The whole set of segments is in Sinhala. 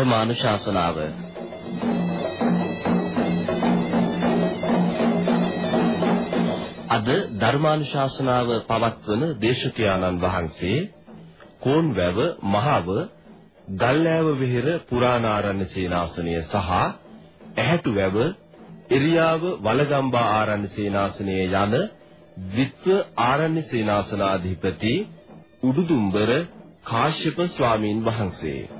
ධර්මානුශාසනාව. අද ධර්මානුශාසනාව පවත්වන දේශකයාණන් වහන්සේ කෝන්වැව මහව ගල්ලෑව විහෙර පුරාණාරණ්‍ය සේනාසනය සහ ඇහැටුවැව එරියාව වලගම්බා ආරණ්‍ය සේනාසනය යන විත්ව ආරණ්‍ය සේනාසනාධිපති උඩුදුම්බර කාශ්‍යප ස්වාමීන් වහන්සේ.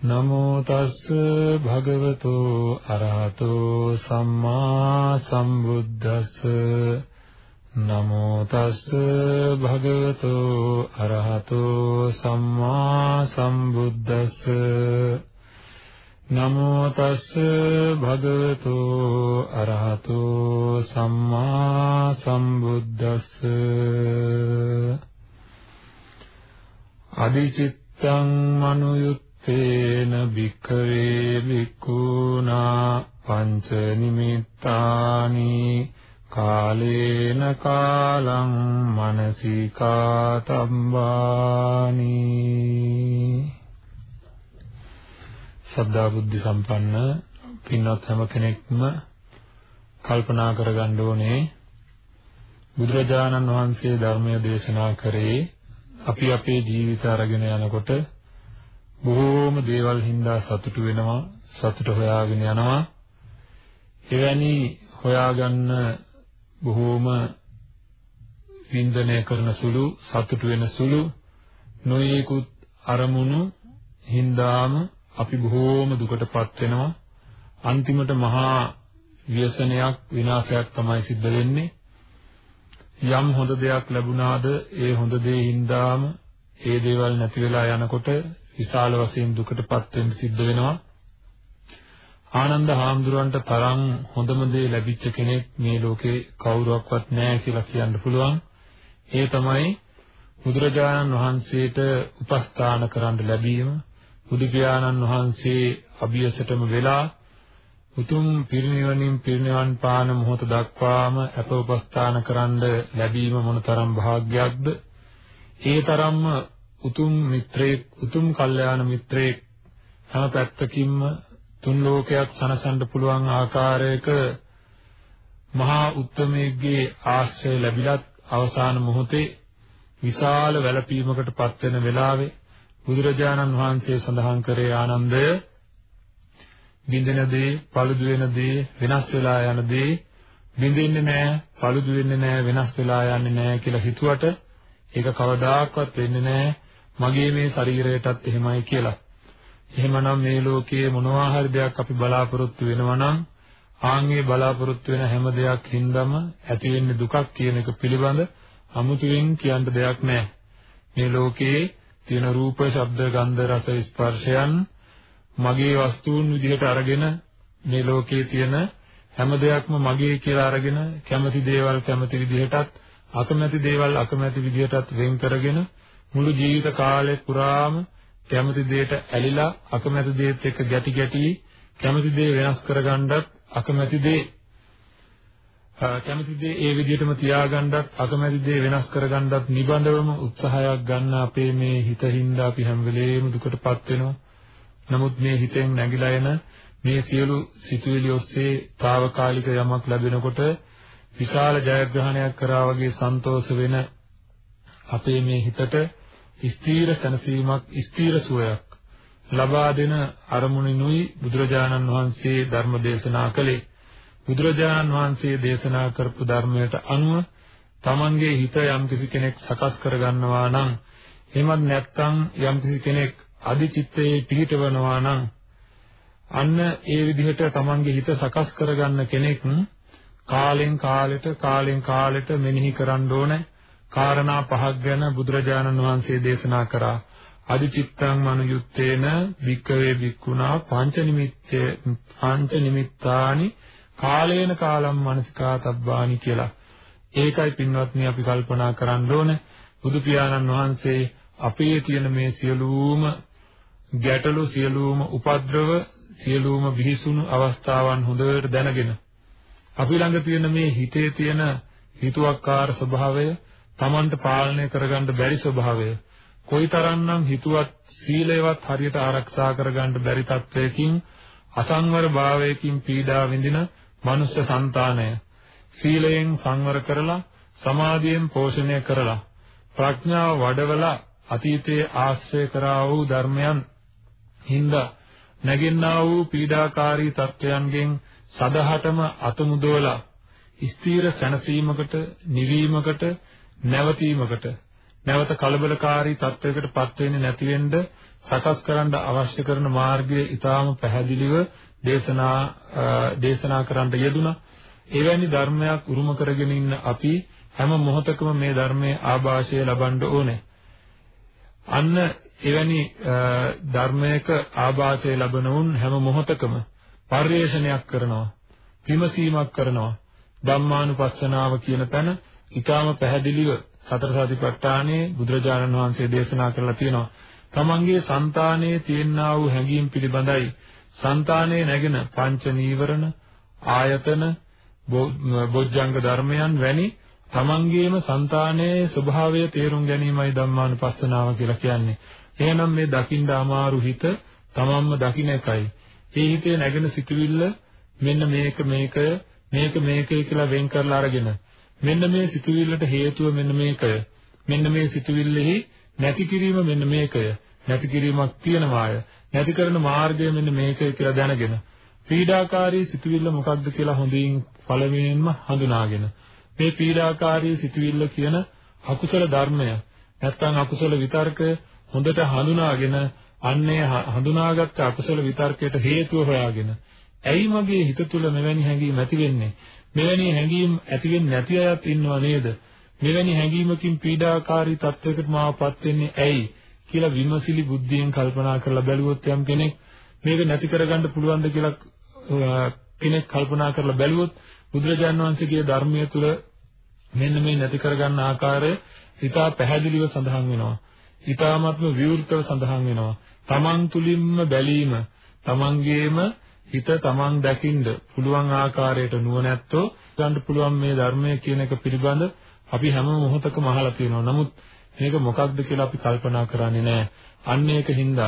නමෝ තස්ස භගවතු අරහතෝ සම්මා සම්බුද්දස්ස. නමෝ තස්ස භගවතු අරහතෝ සම්මා සම්බුද්දස්ස. නමෝ තස්ස භගවතු අරහතෝ සම්මා සම්බුද්දස්ස. අදිචිත්තං මනුයුත්තේන භික්ඛවේ භික්ඛුනා පංච නිමිත්තානි කාලේන කාලං මනසිකා තම්බානි සද්ධා බුද්ධ සම්පන්න පින්වත් හැම කෙනෙක්ම කල්පනා කරගන්න ඕනේ බුදුරජාණන් වහන්සේ ධර්මය දේශනා කරේ අපි අපේ ජීවිත අරගෙන යනකොට බොහෝම දේවල් හින්දා සතුටු වෙනවා සතුට හොයාගෙන යනවා එවැනි හොයාගන්න බොහෝම වින්දනය කරන සුළු සතුටු වෙන සුළු නොයෙකුත් අරමුණු හින්දාම අපි බොහෝම දුකටපත් වෙනවා. අන්තිමට මහා ව්‍යසනයක් විනාශයක් තමයි සිද්ධ වෙන්නේ. යම් හොඳ දෙයක් ලැබුණාද ඒ හොඳ දේ හින්දාම ඒ දේවල් නැති වෙලා යනකොට විශාල වශයෙන් දුකටපත් වෙන්න සිද්ධ වෙනවා. ආනන්ද හාමුදුරන්ට තරම් හොඳම දේ ලැබිච්ච කෙනෙක් මේ ලෝකේ කවුරුවක්වත් නැහැ කියලා කියන්න පුළුවන්. ඒ තමයි බුදුරජාණන් වහන්සේට උපස්ථාන කරන්න ලැබීම බුදු පියාණන් වහන්සේ අභියසටම වෙලා උතුම් පිරිනිවනින් පිරිනිවන් පාන මොහොත දක්වාම අප උපස්ථාන කරන්න ලැබීම මොනතරම් වාග්යක්ද ඒ තරම්ම උතුම් මිත්‍රයෙක් උතුම් කල්යාණ මිත්‍රයෙක් හැම පැත්තකින්ම තුන් ලෝකයක් සනසන්න පුළුවන් ආකාරයක මහා උත්තමයෙක්ගේ ආශ්‍රය ලැබිලත් අවසාන මොහොතේ විශාල වැළපීමකට පත් වෙන වෙලාවේ බුදුරජාණන් වහන්සේ සඳහන් කරේ ආනන්දය බින්දෙන දේ, paludu වෙන දේ, වෙනස් වෙලා යන දේ බින්දෙන්නේ නැහැ, paludu වෙන්නේ නැහැ, වෙනස් වෙලා යන්නේ නැහැ කියලා හිතුවට ඒක කවදාකවත් වෙන්නේ නැහැ. මගේ මේ ශරීරයටත් එහෙමයි කියලා. එහෙමනම් මේ ලෝකයේ මොනවා හරි දෙයක් අපි බලාපොරොත්තු වෙනවා නම් ආන්ගේ බලාපොරොත්තු වෙන හැම දෙයක් හින්දාම ඇති වෙන්නේ දුකක් කියන එක පිළිබඳ අමුතුවෙන් කියන්න දෙයක් නැහැ. මේ ලෝකයේ තියෙන රූප, ශබ්ද, ගන්ධ, රස, ස්පර්ශයන් මගේ වස්තුන් විදිහට අරගෙන මේ ලෝකයේ තියෙන හැම දෙයක්ම මගේ කියලා අරගෙන කැමති දේවල් කැමති විදිහටත් අකමැති දේවල් අකමැති විදිහටත් වෙන් කරගෙන මුළු ජීවිත කාලය පුරාම කැමති දෙයට ඇලිලා අකමැති දෙයට එක්ක ගැටි ගැටි කැමති දේ වෙනස් කරගන්නත් අකමැති දේ කැමති දේ ඒ විදිහටම තියාගන්නත් අකමැති දේ වෙනස් කරගන්නත් නිබඳවම උත්සාහයක් ගන්න අපේ මේ හිතින්ද අපි හැම වෙලේම දුකටපත් වෙනවා. නමුත් මේ හිතෙන් නැగిලා එන මේ සියලු සිතුවිලි ඔස්සේ తాවකාලික යමක් ලැබෙනකොට විශාල ජයග්‍රහණයක් කරා වගේ සන්තෝෂ වෙන අපේ මේ හිතට ස්ථීර සැනසීමක් ස්ථීර සුවයක් ලබා දෙන අරමුණිනුයි බුදුරජාණන් වහන්සේ ධර්ම දේශනා කළේ. බුදුරජාණන් වහන්සේ දේශනා කරපු ධර්මයට අනුව තමන්ගේ හිත යම්කිසි කෙනෙක් සකස් කරගන්නවා නම් එහෙමත් නැත්නම් යම්කිසි කෙනෙක් අධිචිත්තයේ පිහිටවනවා නම් අන්න ඒ විදිහට තමන්ගේ හිත සකස් කරගන්න කෙනෙක් කාලෙන් කාලෙට කාලෙන් කාලෙට මෙනෙහි කරන්න ඕනේ. කාරණා පහක් ගැන බුදුරජාණන් වහන්සේ දේශනා කරා. අදිචිත්තං මනුයුත්තේන වික්කවේ වික්කුණා පංච නිමිත්තේ පංච නිමිත්තානි කාලේන කාලම් මනසිකාතබ්බානි කියලා. ඒකයි පින්වත්නි අපි කල්පනා කරන්න ඕනේ. බුදු පියාණන් වහන්සේ අපේ තියෙන මේ සියලුම ගැටලු සියලුම උපද්‍රව සියලුම බිහිසුණු අවස්ථාවන් හොඳට දැනගෙන අපි ළඟ තියෙන මේ හිතේ තියෙන හිතුවක්කාර ස්වභාවය Tamanට පාලනය කරගන්න බැරි ස්වභාවය කොයිතරම්නම් හිතුවත් සීලයවත් හරියට ආරක්ෂා කරගන්න බැරි තත්වයකින් අසංවර භාවයකින් පීඩා විඳින මනුෂ්‍ය సంతානය. සීලයෙන් සංවර කරලා සමාධියෙන් පෝෂණය කරලා ප්‍රඥාව වඩවලා අතීතයේ ආශ්‍රය කරා වූ ධර්මයන් හින්දා නැගෙන්නා වූ පීඩාකාරී තත්වයන්ගෙන් සදහටම අතමුදවලා ස්ථීර සැනසීමකට නිවීමකට නැවතීමකට නැවත කලබලකාරී තත්වයකට පත් වෙන්නේ නැති වෙන්න සකස් කරන්න අවශ්‍ය කරන මාර්ගය ඊටාම පැහැදිලිව දේශනා දේශනා කරන්න යෙදුණා. එවැනි ධර්මයක් උරුම කරගෙන ඉන්න අපි හැම මොහොතකම මේ ධර්මයේ ආభాෂය ලබන්න ඕනේ. අන්න එවැනි ධර්මයක ආభాෂය ලබන උන් හැම මොහොතකම පරිේශනයක් කරනවා විමසීමක් කරනවා ධම්මානුපස්සනාව කියන තැන ඊටාම පැහැදිලිව සතර සතිපට්ඨානයේ බුදුරජාණන් වහන්සේ දේශනා කරලා තියෙනවා. තමන්ගේ సంతානයේ තියෙනා වූ හැඟීම් පිළිබඳයි సంతානයේ නැගෙන පංච නීවරණ ආයතන බොජ්ජංග ධර්මයන් වැනි තමන්ගේම సంతානයේ ස්වභාවය තේරුම් ගැනීමයි ධම්මානුපස්සනාව කියලා කියන්නේ. එහෙනම් මේ දකින්න අමාරු හිත තමන්ම දකින්න එකයි. මේ හිතේ නැගෙන සිතුවිල්ල මෙන්න මේක මේක මේක මේකයි කියලා වෙන් කරලා අරගෙන මෙන්න මේ සිතුවිල්ලට හේතුව මෙන්න මේකය මෙන්න මේ සිතුවිල්ලෙහි නැති කිරීම මෙන්න මේකය. නැති කිරීමක් තියනවාය. නැති කරන මාර්ගය මෙන්න මේකයි කියලා දැනගෙන පීඩාකාරී සිතුවිල්ල මොකක්ද කියලා හොඳින් පළවෙනියෙන්ම හඳුනාගෙන මේ පීඩාකාරී සිතුවිල්ල කියන අකුසල ධර්මය නැත්නම් අකුසල විතර්කය හොඳට හඳුනාගෙන අන්නේ හඳුනාගත්ත අකුසල විතර්කයට හේතුව හොයාගෙන ඇයි මගේ හිත තුළ මෙවැනි හැඟීම් ඇති වෙන්නේ? මෙවැනි හැඟීම් ඇති වෙන්නේ නැති අයත් ඉන්නව නේද මෙවැනි හැඟීමකින් පීඩාකාරී තත්වයකට මාවපත් වෙන්නේ ඇයි කියලා විමසිලි බුද්ධියෙන් කල්පනා කරලා බැලුවොත් යම් කෙනෙක් මේක නැති කරගන්න පුළුවන්ද කියලා කෙනෙක් කල්පනා කරලා බැලුවොත් බුදුරජාන් වහන්සේගේ ධර්මයේ තුල මෙන්න මේ නැති කරගන්න ආකාරය ඉතා පැහැදිලිව සඳහන් වෙනවා. ඊ타ත්ම විවෘතව සඳහන් වෙනවා. තමන් තුලින්ම බැලීම තමන්ගේම හිත තමන් දකින්න පුළුවන් ආකාරයට නුවණැත්තෝ ගන්න පුළුවන් මේ ධර්මය කියන එක පිළිබඳ අපි හැම මොහොතකම අහලා තියෙනවා. නමුත් මේක මොකක්ද කියලා අපි කල්පනා කරන්නේ නැහැ. අන්න ඒකින්ද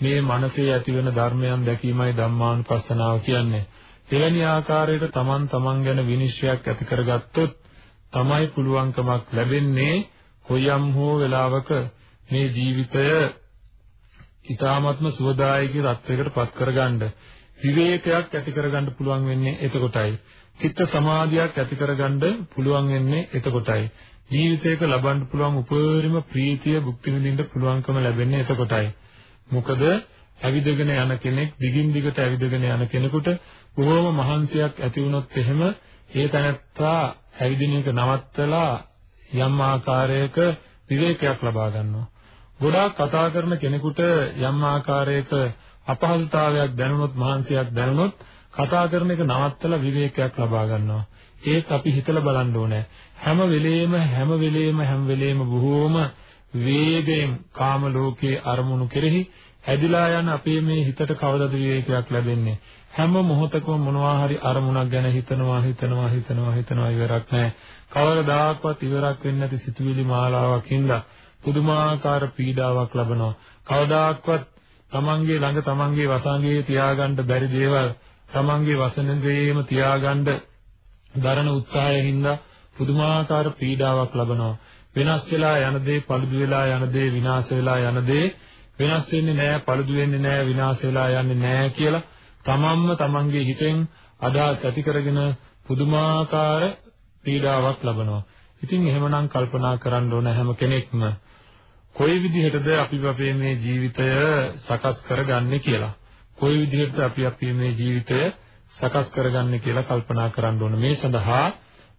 මේ මනසේ ඇතිවෙන ධර්මයන් දැකීමයි ධම්මානුපස්සනාව කියන්නේ. එවැනි ආකාරයට තමන් තමන් ගැන විනිශ්චයක් ඇති කරගත්තොත් තමයි පුළුවන්කමක් ලැබෙන්නේ කොයම් හෝ වෙලාවක මේ ජීවිතය ඊ타ත්ම සුවදායකී තත්වයකට පත් කරගන්න විවේකයක් ඇති කරගන්න පුළුවන් වෙන්නේ එතකොටයි. චිත්ත සමාධියක් ඇති කරගන්න පුළුවන් වෙන්නේ එතකොටයි. ජීවිතයක ලබන්න පුළුවන් උපරිම ප්‍රීතිය භුක්ති විඳින්න පුළුවන්කම ලැබෙන්නේ එතකොටයි. මොකද ඇවිදගෙන යන කෙනෙක් දිගින් දිගට ඇවිදගෙන යන කෙනෙකුට බොහොම මහන්සියක් ඇති වුණොත් එහෙම ඒ තැනත්තා ඇවිදින එක නවත්තලා යම් ආකාරයක විවේකයක් ලබා ගන්නවා. ගොඩාක් කතා කරන කෙනෙකුට යම් ආකාරයක අපහසුතාවයක් දැනුනොත් මහන්සියක් දැනුනොත් කතා කරන එක නවත්තලා විවේකයක් ලබා ගන්නවා. ඒත් අපි හිතලා බලන්න ඕනේ. හැම වෙලේම හැම වෙලේම හැම වෙලේම බොහෝම වේගයෙන් කාම ලෝකයේ අරමුණු කෙරෙහි ඇදිලා යන අපේ මේ හිතට කවදද විවේකයක් ලැබෙන්නේ? හැම මොහොතකම මොනවා හරි අරමුණක් ගැන හිතනවා හිතනවා හිතනවා හිතනවා ඉවරක් නැහැ. කවදාකවත් ඉවරක් වෙන්නේ නැති සිතුවිලි මාලාවක් හින්දා පුදුමාකාර පීඩාවක් ලබනවා. කවදාක්වත් තමන්ගේ ළඟ තමන්ගේ වසංගයේ තියාගන්න බැරි දේවල් තමන්ගේ වසනෙන්දේම තියාගන්න දරන උත්සාහයෙන් පුදුමාකාර පීඩාවක් ලබනවා. වෙනස් වෙලා යන දේ, පළුදු වෙලා යන දේ, විනාශ වෙලා යන දේ වෙනස් වෙන්නේ නැහැ, paludu වෙන්නේ නැහැ, විනාශ වෙලා යන්නේ නැහැ කියලා තමන්ම තමන්ගේ හිතෙන් අදහස් ඇති කරගෙන පුදුමාකාර පීඩාවක් ලබනවා. ඉතින් එහෙමනම් කල්පනා කරන්න ඕන හැම කෙනෙක්ම කොයි විදිහටද අපි අපේ මේ ජීවිතය සකස් කරගන්නේ කියලා. කොයි විදිහටද අපි අපේ මේ ජීවිතය සකස් කරගන්නේ කියලා කල්පනා කරන්න ඕන. මේ සඳහා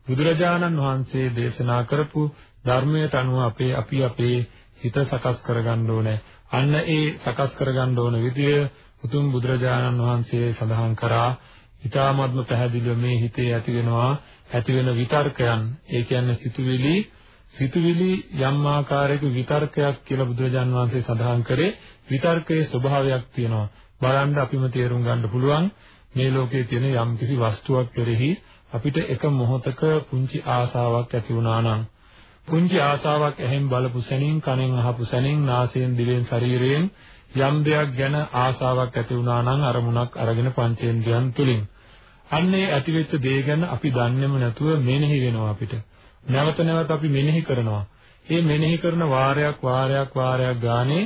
බුදුරජාණන් වහන්සේ දේශනා කරපු ධර්මයට අනුව අපේ අපි අපේ හිත සකස් කරගන්න ඕනේ. අන්න ඒ සකස් කරගන්න ඕන විදිය උතුම් බුදුරජාණන් වහන්සේ සඳහන් කරා ඊ타මත්ම පැහැදිලිව මේ හිතේ ඇති වෙනවා ඇති වෙන විතර්කයන් ඒ කියන්නේ සිතුවිලි සිතුවිලි යම් ආකාරයක විතර්කයක් කියලා බුදුරජාණන් වහන්සේ සඳහන් කරේ විතර්කයේ ස්වභාවයක් තියෙනවා. බලන්න අපිම තේරුම් ගන්න පුළුවන් මේ ලෝකයේ තියෙන යම් කිසි වස්තුවක් කෙරෙහි අපිට එක මොහොතක පුංචි ආසාවක් ඇති වුණා නම් පුංචි ආසාවක් ඇහෙන් බලපු සැනින් කනෙන් අහපු සැනින් නාසයෙන් දිවෙන් ශරීරයෙන් යම් දෙයක් ගැන ආසාවක් ඇති වුණා නම් අරමුණක් අරගෙන පංචේන්ද්‍රයන් තුලින්. අන්නේ ඇතිවෙච්ච දේ ගැන අපි දන්නේම නැතුව මෙනෙහි වෙනවා අපිට. නැවත නැවත අපි මෙනෙහි කරනවා මේ මෙනෙහි කරන වාරයක් වාරයක් වාරයක් ගානේ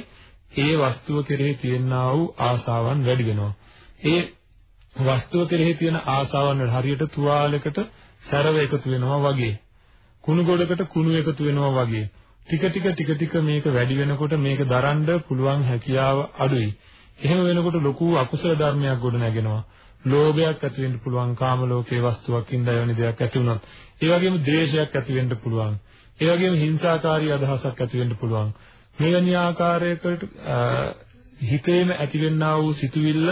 ඒ වස්තුව කෙරෙහි තියෙනා වූ ආසාවන් වැඩි වෙනවා ඒ වස්තුව කෙරෙහි තියෙන ආසාවන් හරියට තුවාලයකට සැරව එකතු වෙනවා වගේ කුණු ගොඩකට කුණු එකතු වෙනවා වගේ ටික ටික ටික ටික මේක වැඩි වෙනකොට මේක දරන්න පුළුවන් හැකියාව අඩුයි. එහෙම වෙනකොට ලොකු අකුසල ධර්මයක් ගොඩ නැගෙනවා. ලෝභයක් ඇති වෙන්න පුළුවන් කාම ලෝකයේ වස්තුවක් ඉඳලා එවැනි දෙයක් ඇති වුණොත්. ඒ වගේම ද්වේෂයක් ඇති වෙන්න පුළුවන්. ඒ වගේම හිංසාකාරී අදහසක් ඇති වෙන්න පුළුවන්. මෙවැනි ආකාරයකට හිතේම ඇතිවෙනා වූ සිතුවිල්ල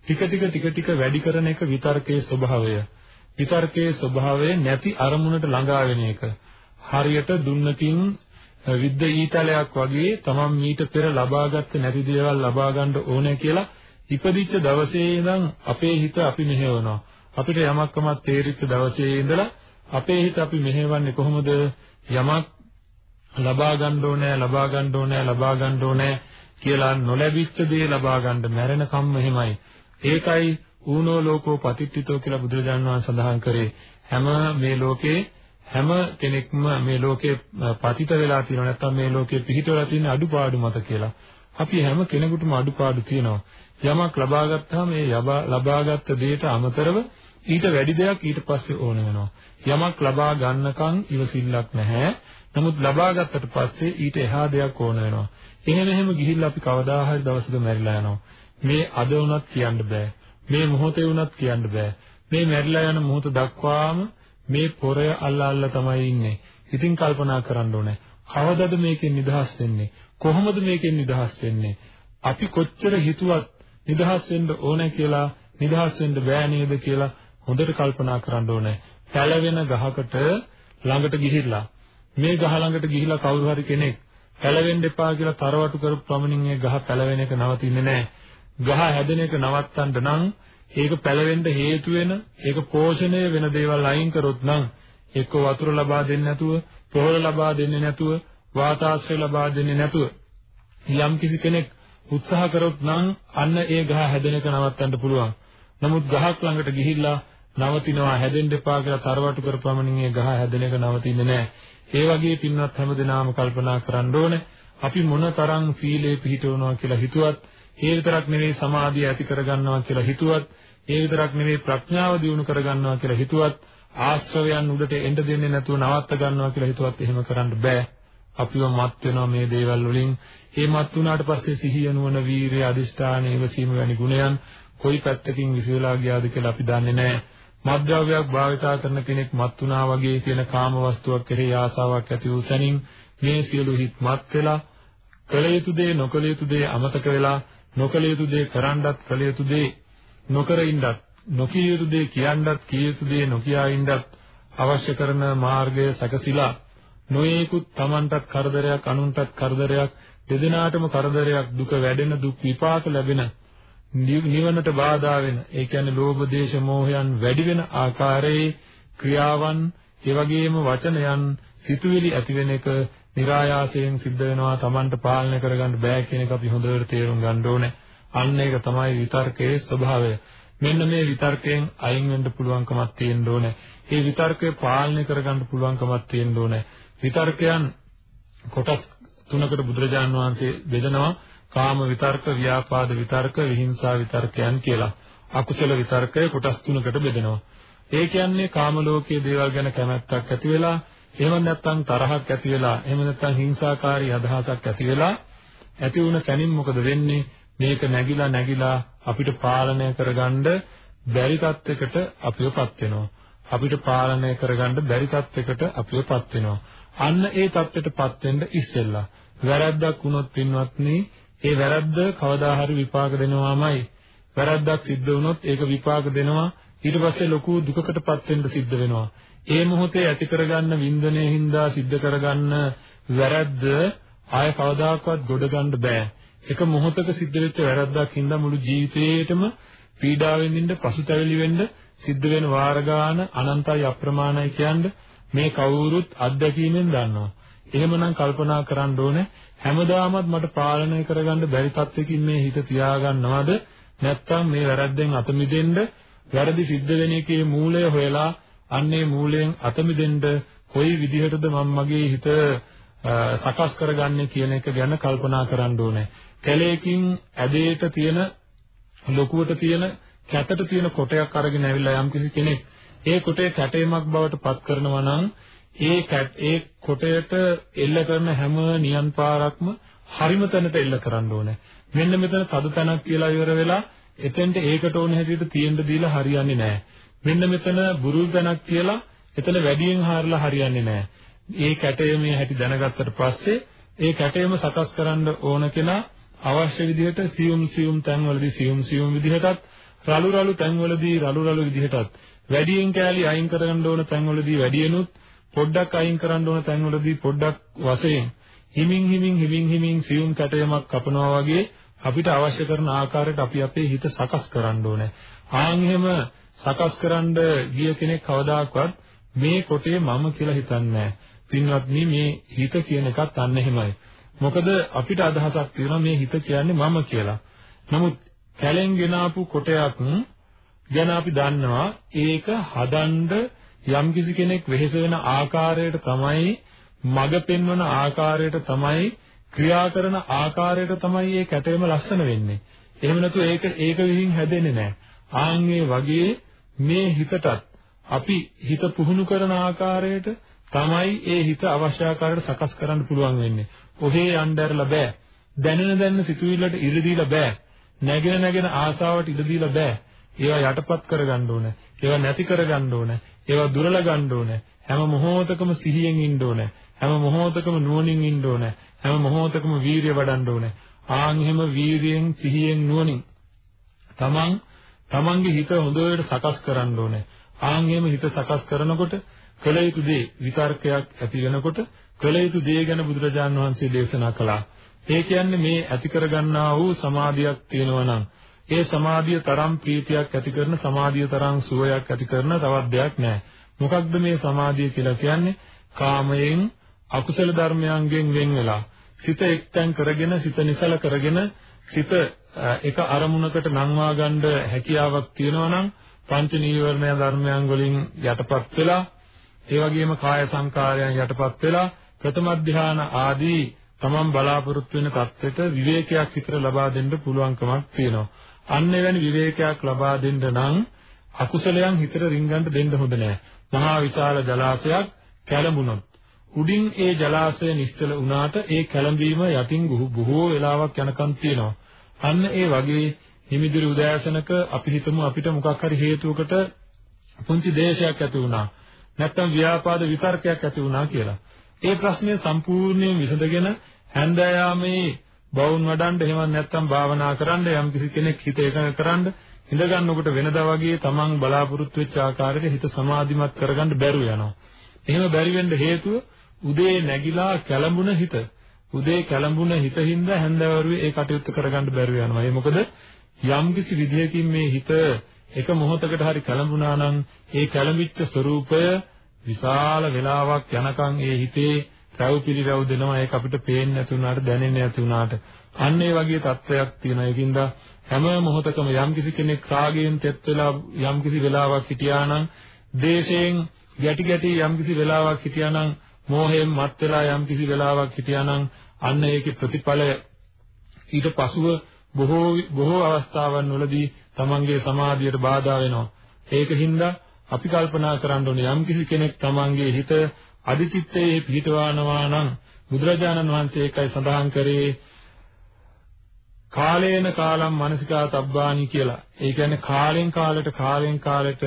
ටික ටික ටික ටික වැඩි කරන එක විතර්කයේ ස්වභාවය. විතර්කයේ ස්වභාවය නැති අරමුණට ළඟා වෙන එක. හරියට දුන්නකින් විද්ද ඊතලයක් වගේ තමන් මීට පෙර ලබාගත්ත නැති දේවල් ලබා ගන්න ඕනේ කියලා ඉපදිච්ච දවසේ ඉඳන් අපේ හිත අපි මෙහෙවනවා. අපිට යමක්කමක් තේරිච්ච දවසේ ඉඳලා අපේ හිත අපි මෙහෙවන්නේ කොහොමද? යමක් ලබා ගන්න ඕනේ, ලබා ගන්න ඕනේ, ලබා ගන්න ඕනේ කියලා නොලැබිච්ච දේ ලබා ගන්න මැරෙන කම්ම එහෙමයි. ඒකයි ඌනෝ ලෝකෝ පතිට්ඨිතෝ කියලා බුදුරජාණන් වහන්සේ සඳහන් කරේ හැම මේ ලෝකේ හැම කෙනෙක්ම මේ ලෝකේ පතිත වෙලා තියෙනවා නැත්නම් මේ ලෝකේ පිහිටවලා තියෙන අඩුපාඩු මත කියලා. අපි හැම කෙනෙකුටම අඩුපාඩු තියෙනවා. යමක් ලබා ගත්තාම මේ ලබාගත් දෙයට අමතරව ඊට වැඩි දෙයක් ඊට පස්සේ ඕන වෙනවා. යමක් ලබා ගන්නකම් ඉවසිල්ලක් නැහැ. නමුත් ලබා ගත්තට පස්සේ ඊට එහා දෙයක් ඕන වෙනවා. එහෙම එහෙම ගිහිල්ලා අපි කවදා හරි දවසක මැරිලා යනවා. මේ අද වුණත් කියන්න බෑ. මේ මොහොතේ වුණත් කියන්න බෑ. මේ මැරිලා යන මොහොත දක්වාම මේ pore අල්ලා අල්ලා තමයි ඉන්නේ. ඉතින් කල්පනා කරන්න ඕනේ. කවදද මේකෙන් නිදහස් වෙන්නේ? කොහොමද මේකෙන් නිදහස් වෙන්නේ? අපි කොච්චර හිතුවත් නිදහස් වෙන්න ඕනේ කියලා නිදහස් වෙන්න බෑ නේද කියලා හොඳට කල්පනා කරන්න ඕනේ. පැලවෙන ගහකට ළඟට ගිහිල්ලා මේ ගහ ළඟට ගිහිල්ලා කවුරු හරි කෙනෙක් පැලවෙන්න එපා කියලා තරවටු කරපු ප්‍රමණින් ඒ ගහ පැලවෙන එක නවතින්නේ නැහැ. ගහ හැදෙන එක නවත්තන්න නම් ඒක පැලවෙන්න හේතු වෙන ඒක පෝෂණය වෙන දේවල් අයින් කරොත් නම් එක්ක වතුර ලබා දෙන්නේ නැතුව පොහොර ලබා දෙන්නේ නැතුව වාතාශ්‍රය ලබා දෙන්නේ නැතුව යම් කිසි කෙනෙක් උත්සාහ කරොත් නම් අන්න ඒ ගහ හැදෙන එක නවත්තන්න පුළුවන්. නමුත් ගහක් ළඟට ගිහිල්ලා නවතිනවා හැදෙන්න එපා කියලා තරවටු කරපමණින් ඒ ගහ හැදෙන එක නවතින්නේ නැහැ. ඒ වගේ පින්වත් හැමදෙනාම කල්පනා කරන්න ඕනේ අපි මොනතරම් සීලේ පිහිටවනවා කියලා හිතුවත් ඒ විතරක් නෙවෙයි සමාධිය ඇති කරගන්නවා කියලා හිතුවත් ඒ විතරක් නෙවෙයි ප්‍රඥාව දියුණු කරගන්නවා කියලා හිතුවත් ආශ්‍රවයන් උඩට එන්න දෙන්නේ නැතුව නවත්ත ගන්නවා කියලා හිතුවත් එහෙම කරන්න බෑ. අපිව මත් වෙනවා මේ දේවල් වලින්. ඒ මත් වුණාට පස්සේ සිහිය නුවණ වීරිය අදිෂ්ඨාන ඉවසීම වැනි ගුණයන් කොයි පැත්තකින් විසිරලා ගියාද කියලා අපි දන්නේ නැහැ. මත්ද්‍රව්‍යයක් භාවිතා කරන කෙනෙක් මත් වුණා වගේ කියන කාම වස්තුවක් කෙරෙහි ආසාවක් ඇති වූ සැනින් මේ සියලු හිත් මත් වෙලා කළ යුතු දේ නොකළ යුතු දේ අමතක වෙලා නොකළ යුතු දේ කරන්නත් කළ යුතු දේ නොකර ඉන්නත් නොකිය යුතු දේ කියන්නත් කිය යුතු දේ නොකියා ඉන්නත් අවශ්‍ය කරන මාර්ගය සැකසিলা නොයේකුත් Tamanටත් කරදරයක් අනුන්ටත් කරදරයක් දෙදෙනාටම කරදරයක් දුක වැඩෙන දුක් විපාක ලැබෙන නිවනට බාධා වෙන ඒ කියන්නේ ලෝභ දේශ මොහයන් වැඩි වෙන ආකාරයේ ක්‍රියාවන් ඒ වගේම වචනයන් සිතුවිලි ඇති වෙන එක નિરાයාසයෙන් සිද්ධ වෙනවා Tamanට පාලනය කරගන්න බෑ කියන එක අපි හොඳට තේරුම් ගන්න ඕනේ. අන්න ඒක තමයි විතර්කයේ ස්වභාවය. මෙන්න මේ විතර්කයෙන් අයින් වෙන්න පුළුවන්කමක් තියෙන්න ඕනේ. මේ විතර්කය පාලනය කරගන්න පුළුවන්කමක් තියෙන්න ඕනේ. විතර්කයන් කොටස් තුනකට බුදුරජාණන් වහන්සේ බෙදනවා. කාම විතර්ක, ව්‍යාපාද විතර්ක, විහිංසා විතර්කයන් කියලා. අකුසල විතර්කය කොටස් තුනකට බෙදෙනවා. ඒ කියන්නේ කාම ලෝකයේ දේවල් ගැන කැමැත්තක් ඇති වෙලා, එහෙම නැත්නම් තරහක් ඇති වෙලා, එහෙම නැත්නම් හිංසාකාරී අදහසක් ඇති වෙලා ඇති වුණ තැනින් මොකද වෙන්නේ? මේක නැగిලා නැగిලා අපිට පාලනය කරගන්න බැරි තත්යකට අපිවපත් වෙනවා. අපිට පාලනය කරගන්න බැරි තත්යකට අපිවපත් වෙනවා. අන්න ඒ தත්ත්වයටපත් වෙන්න ඉස්සෙල්ලා. වැරද්දක් වුණොත් පින්වත්නි ඒ වැරද්ද කවදා හරි විපාක දෙනවාමයි. වැරද්දක් සිද්ධ වුණොත් ඒක විපාක දෙනවා. ඊට පස්සේ ලොකු දුකකටපත් වෙන්න සිද්ධ වෙනවා. ඒ මොහොතේ ඇති කරගන්න වින්දනයේ හින්දා සිද්ධ කරගන්න වැරද්ද ආය කවදාකවත් ගොඩ ගන්න බෑ. එක මොහොතක සිද්ධ වෙච්ච වැරද්දක් හින්දා මුළු ජීවිතේටම පීඩාවෙන් ඉන්න පසුතැවිලි වෙන්න සිද්ධ වෙන වාර ගාන අනන්තයි අප්‍රමාණයි කියන්නේ. මේ කවුරුත් අත්දැකීමෙන් දන්නවා. එහෙමනම් කල්පනා කරන්න ඕනේ හැමදාමත් මට පාලනය කරගන්න බැරි තත්ත්වකින් මේ හිත තියාගන්නවද නැත්නම් මේ වැරද්දෙන් අත මිදෙන්න වැරදි සිද්ධ වෙන එකේ මූලය හොයලා අන්නේ මූලයෙන් අත මිදෙන්න කොයි විදිහටද මම මගේ හිත සකස් කරගන්නේ කියන එක ගැන කල්පනා කරන්න ඕනේ. කැලේකින් ඇදේට තියෙන ලොකුවට තියෙන කැතට තියෙන කොටයක් අරගෙන ඇවිල්ලා යම්කිසි කෙනෙක් ඒ කොටේ කැටයමක් බවට පත් කරනවා නම් ඒ ඒ කොටයට එල්ල කරන හැම නියන් පාරක්ම හරිම තැනට එල්ල කරන්න ඕනේ. මෙන්න මෙතන තද තැනක් කියලා ඉවර වෙලා එතෙන්ට ඒකට ඕන හැටියට තියෙන්න දීලා හරියන්නේ නැහැ. මෙන්න මෙතන බුරුල් තැනක් කියලා එතන වැඩියෙන් හාරලා හරියන්නේ නැහැ. ඒ කැටයමේ හැටි දැනගත්තට පස්සේ ඒ කැටයම සකස් කරන්න ඕන කෙනා අවශ්‍ය විදිහට සියුම් සියුම් තැන්වලදී සියුම් සියුම් විදිහටත් රළු රළු තැන්වලදී රළු රළු විදිහටත් වැඩියෙන් කෑලි අයින් කරගන්න ඕන තැන්වලදී වැඩියෙනුත් පොඩ්ඩක් අයින් කරන්න ඕන තැන්වලදී පොඩ්ඩක් වශයෙන් හිමින් හිමින් හිමින් හිමින් සියුම් කැටයමක් කපනවා වගේ අපිට අවශ්‍ය කරන ආකාරයට අපි අපේ හිත සකස් කරන්න ඕනේ. ආන් එහෙම සකස් කරන්න ගිය කෙනෙක් කවදාකවත් මේ කොටේ මම කියලා හිතන්නේ නැහැ. පින්වත්නි මේ හිත කියන එකත් අන්න එහෙමයි. මොකද අපිට අදහසක් තියෙනවා මේ හිත කියන්නේ මම කියලා. නමුත් කැලෙන් ගෙනාපු කොටයක් ගැන අපි දන්නවා ඒක හදන්න යම්කිසි කෙනෙක් වෙහෙස වෙන ආකාරයට තමයි මඟ පෙන්වන ආකාරයට තමයි ක්‍රියා කරන ආකාරයට තමයි මේ කැටේම ලස්සන වෙන්නේ. එහෙම නැතු ඒක ඒක විහිං හැදෙන්නේ නැහැ. ආන්ගේ වගේ මේ හිතටත් අපි හිත පුහුණු කරන ආකාරයට තමයි ඒ හිත අවශ්‍ය ආකාරයට සකස් කරන්න පුළුවන් වෙන්නේ. ඔහේ යnderලා බෑ. දැනෙන දැනෙන සිතුවිල්ලට ඉඩ දීලා බෑ. නැගෙන නැගෙන ආසාවට ඉඩ දීලා බෑ. ඒවා යටපත් කරගන්න ඕනේ. ඒවා නැති කරගන්න ඕනේ. ඒවා දුරලා ගන්න ඕනේ. හැම මොහොතකම සිහියෙන් ඉන්න ඕනේ. හැම මොහොතකම නුවණින් ඉන්න ඕනේ. හැම මොහොතකම වීරිය වඩන්න ඕනේ. ආන් එහෙම වීරියෙන් සිහියෙන් නුවණින් තමන් තමන්ගේ හිත හොඳට සකස් කරන්න ඕනේ. ආන් එහෙම හිත සකස් කරනකොට කළ යුතු දේ විතර්කයක් ඇති වෙනකොට කළ යුතු දේ ගැන බුදුරජාන් වහන්සේ දේශනා කළා. ඒ කියන්නේ මේ ඇති කරගන්නා වූ සමාධියක් තියෙනවා නම් ඒ සමාධිය තරම් ප්‍රීතියක් ඇති කරන සමාධිය තරම් සුවයක් ඇති කරන තවත් දෙයක් නැහැ. මොකක්ද මේ සමාධිය කියලා කියන්නේ? කාමයෙන් අකුසල ධර්මයන්ගෙන් වෙන් වෙලා සිත එක්තෙන් කරගෙන සිත නිසල කරගෙන සිත එක අරමුණකට නංවා ගන්න හැකියාවක් තියෙනවා නම් පංච නීවරණ ධර්මයන් වලින් යටපත් වෙලා ඒ වගේම කාය සංකාරයන් යටපත් වෙලා ප්‍රථම ධානය ආදී තමන් බලාපොරොත්තු වෙන தත්වෙට විවේකයක් විතර ලබා දෙන්න පුළුවන්කමක් තියෙනවා. අන්න එවැනි විවේකයක් ලබා දෙන්න නම් අකුසලයන් හිතට රිංගන්න දෙන්න හොඳ නැහැ. මහා විශාල ජලාශයක් කැළඹුණොත් උඩින් ඒ ජලාශය නිශ්චල වුණාට ඒ කැළඹීම යටින් බොහෝ වෙලාවක් යනකම් තියෙනවා. අන්න ඒ වගේ හිමිදිරි උදෑසනක අපි හිතමු අපිට මොකක් හරි හේතුවකට පුංචි දේශයක් ඇති වුණා. නැත්තම් ව්‍යාපාද විතර්කයක් ඇති වුණා කියලා. ඒ ප්‍රශ්නය සම්පූර්ණයෙන් විසඳගෙන හැන්දෑයාමේ බවුන් වඩන්න එහෙම නැත්නම් භාවනා කරන්න යම් කිසි කෙනෙක් හිත එකඟ කරන්න ඉඳ ගන්නකොට වෙනදා වගේ තමන් බලාපොරොත්තු වෙච්ච ආකාරයට හිත සමාධිමත් කරගන්න බැරුව යනවා. එහෙම බැරි වෙන්න හේතුව උදේ නැගිලා කැළඹුණ හිත. උදේ කැළඹුණ හිතින්ද හැන්දෑවරුවේ ඒ කටයුත්ත කරගන්න බැරුව යනවා. ඒ මොකද යම් කිසි විදියකින් මේ හිත එක මොහොතකට හරි කැළඹුණා නම් ඒ කැළඹිච්ච ස්වરૂපය විශාල වෙලාවක් යනකම් ඒ හිතේ රැව් පිළිරැව් දෙනවා. ඒක අපිට පේන්නේ නැති වුණාට දැනෙන්නේ නැති වුණාට අන්න ඒ වගේ තත්වයක් තියෙනවා. ඒකින්ද හැම මොහොතකම යම්කිසි කෙනෙක් රාගයෙන් තෙත් වෙලා යම්කිසි වෙලාවක් හිටියා නම් දේශයෙන් ගැටි ගැටි යම්කිසි වෙලාවක් හිටියා නම් මෝහයෙන් මත් වෙලා යම්කිසි වෙලාවක් හිටියා නම් අන්න ඒකේ ප්‍රතිඵලය ඊට පසුව බොහෝ බොහෝ අවස්ථාවන් වලදී තමන්ගේ සමාධියට බාධා වෙනවා. ඒකින්ද අපි කල්පනා කරන්න ඕනේ යම්කිසි කෙනෙක් තමන්ගේ හිත අධිචිත්තයේ පිහිටවනවා නම් බුදුරජාණන් වහන්සේ ඒකයි සඳහන් කරේ කාලේන කාලම් මානසිකා තබ්බානි කියලා. ඒ කියන්නේ කාලෙන් කාලයට කාලෙන් කාලයට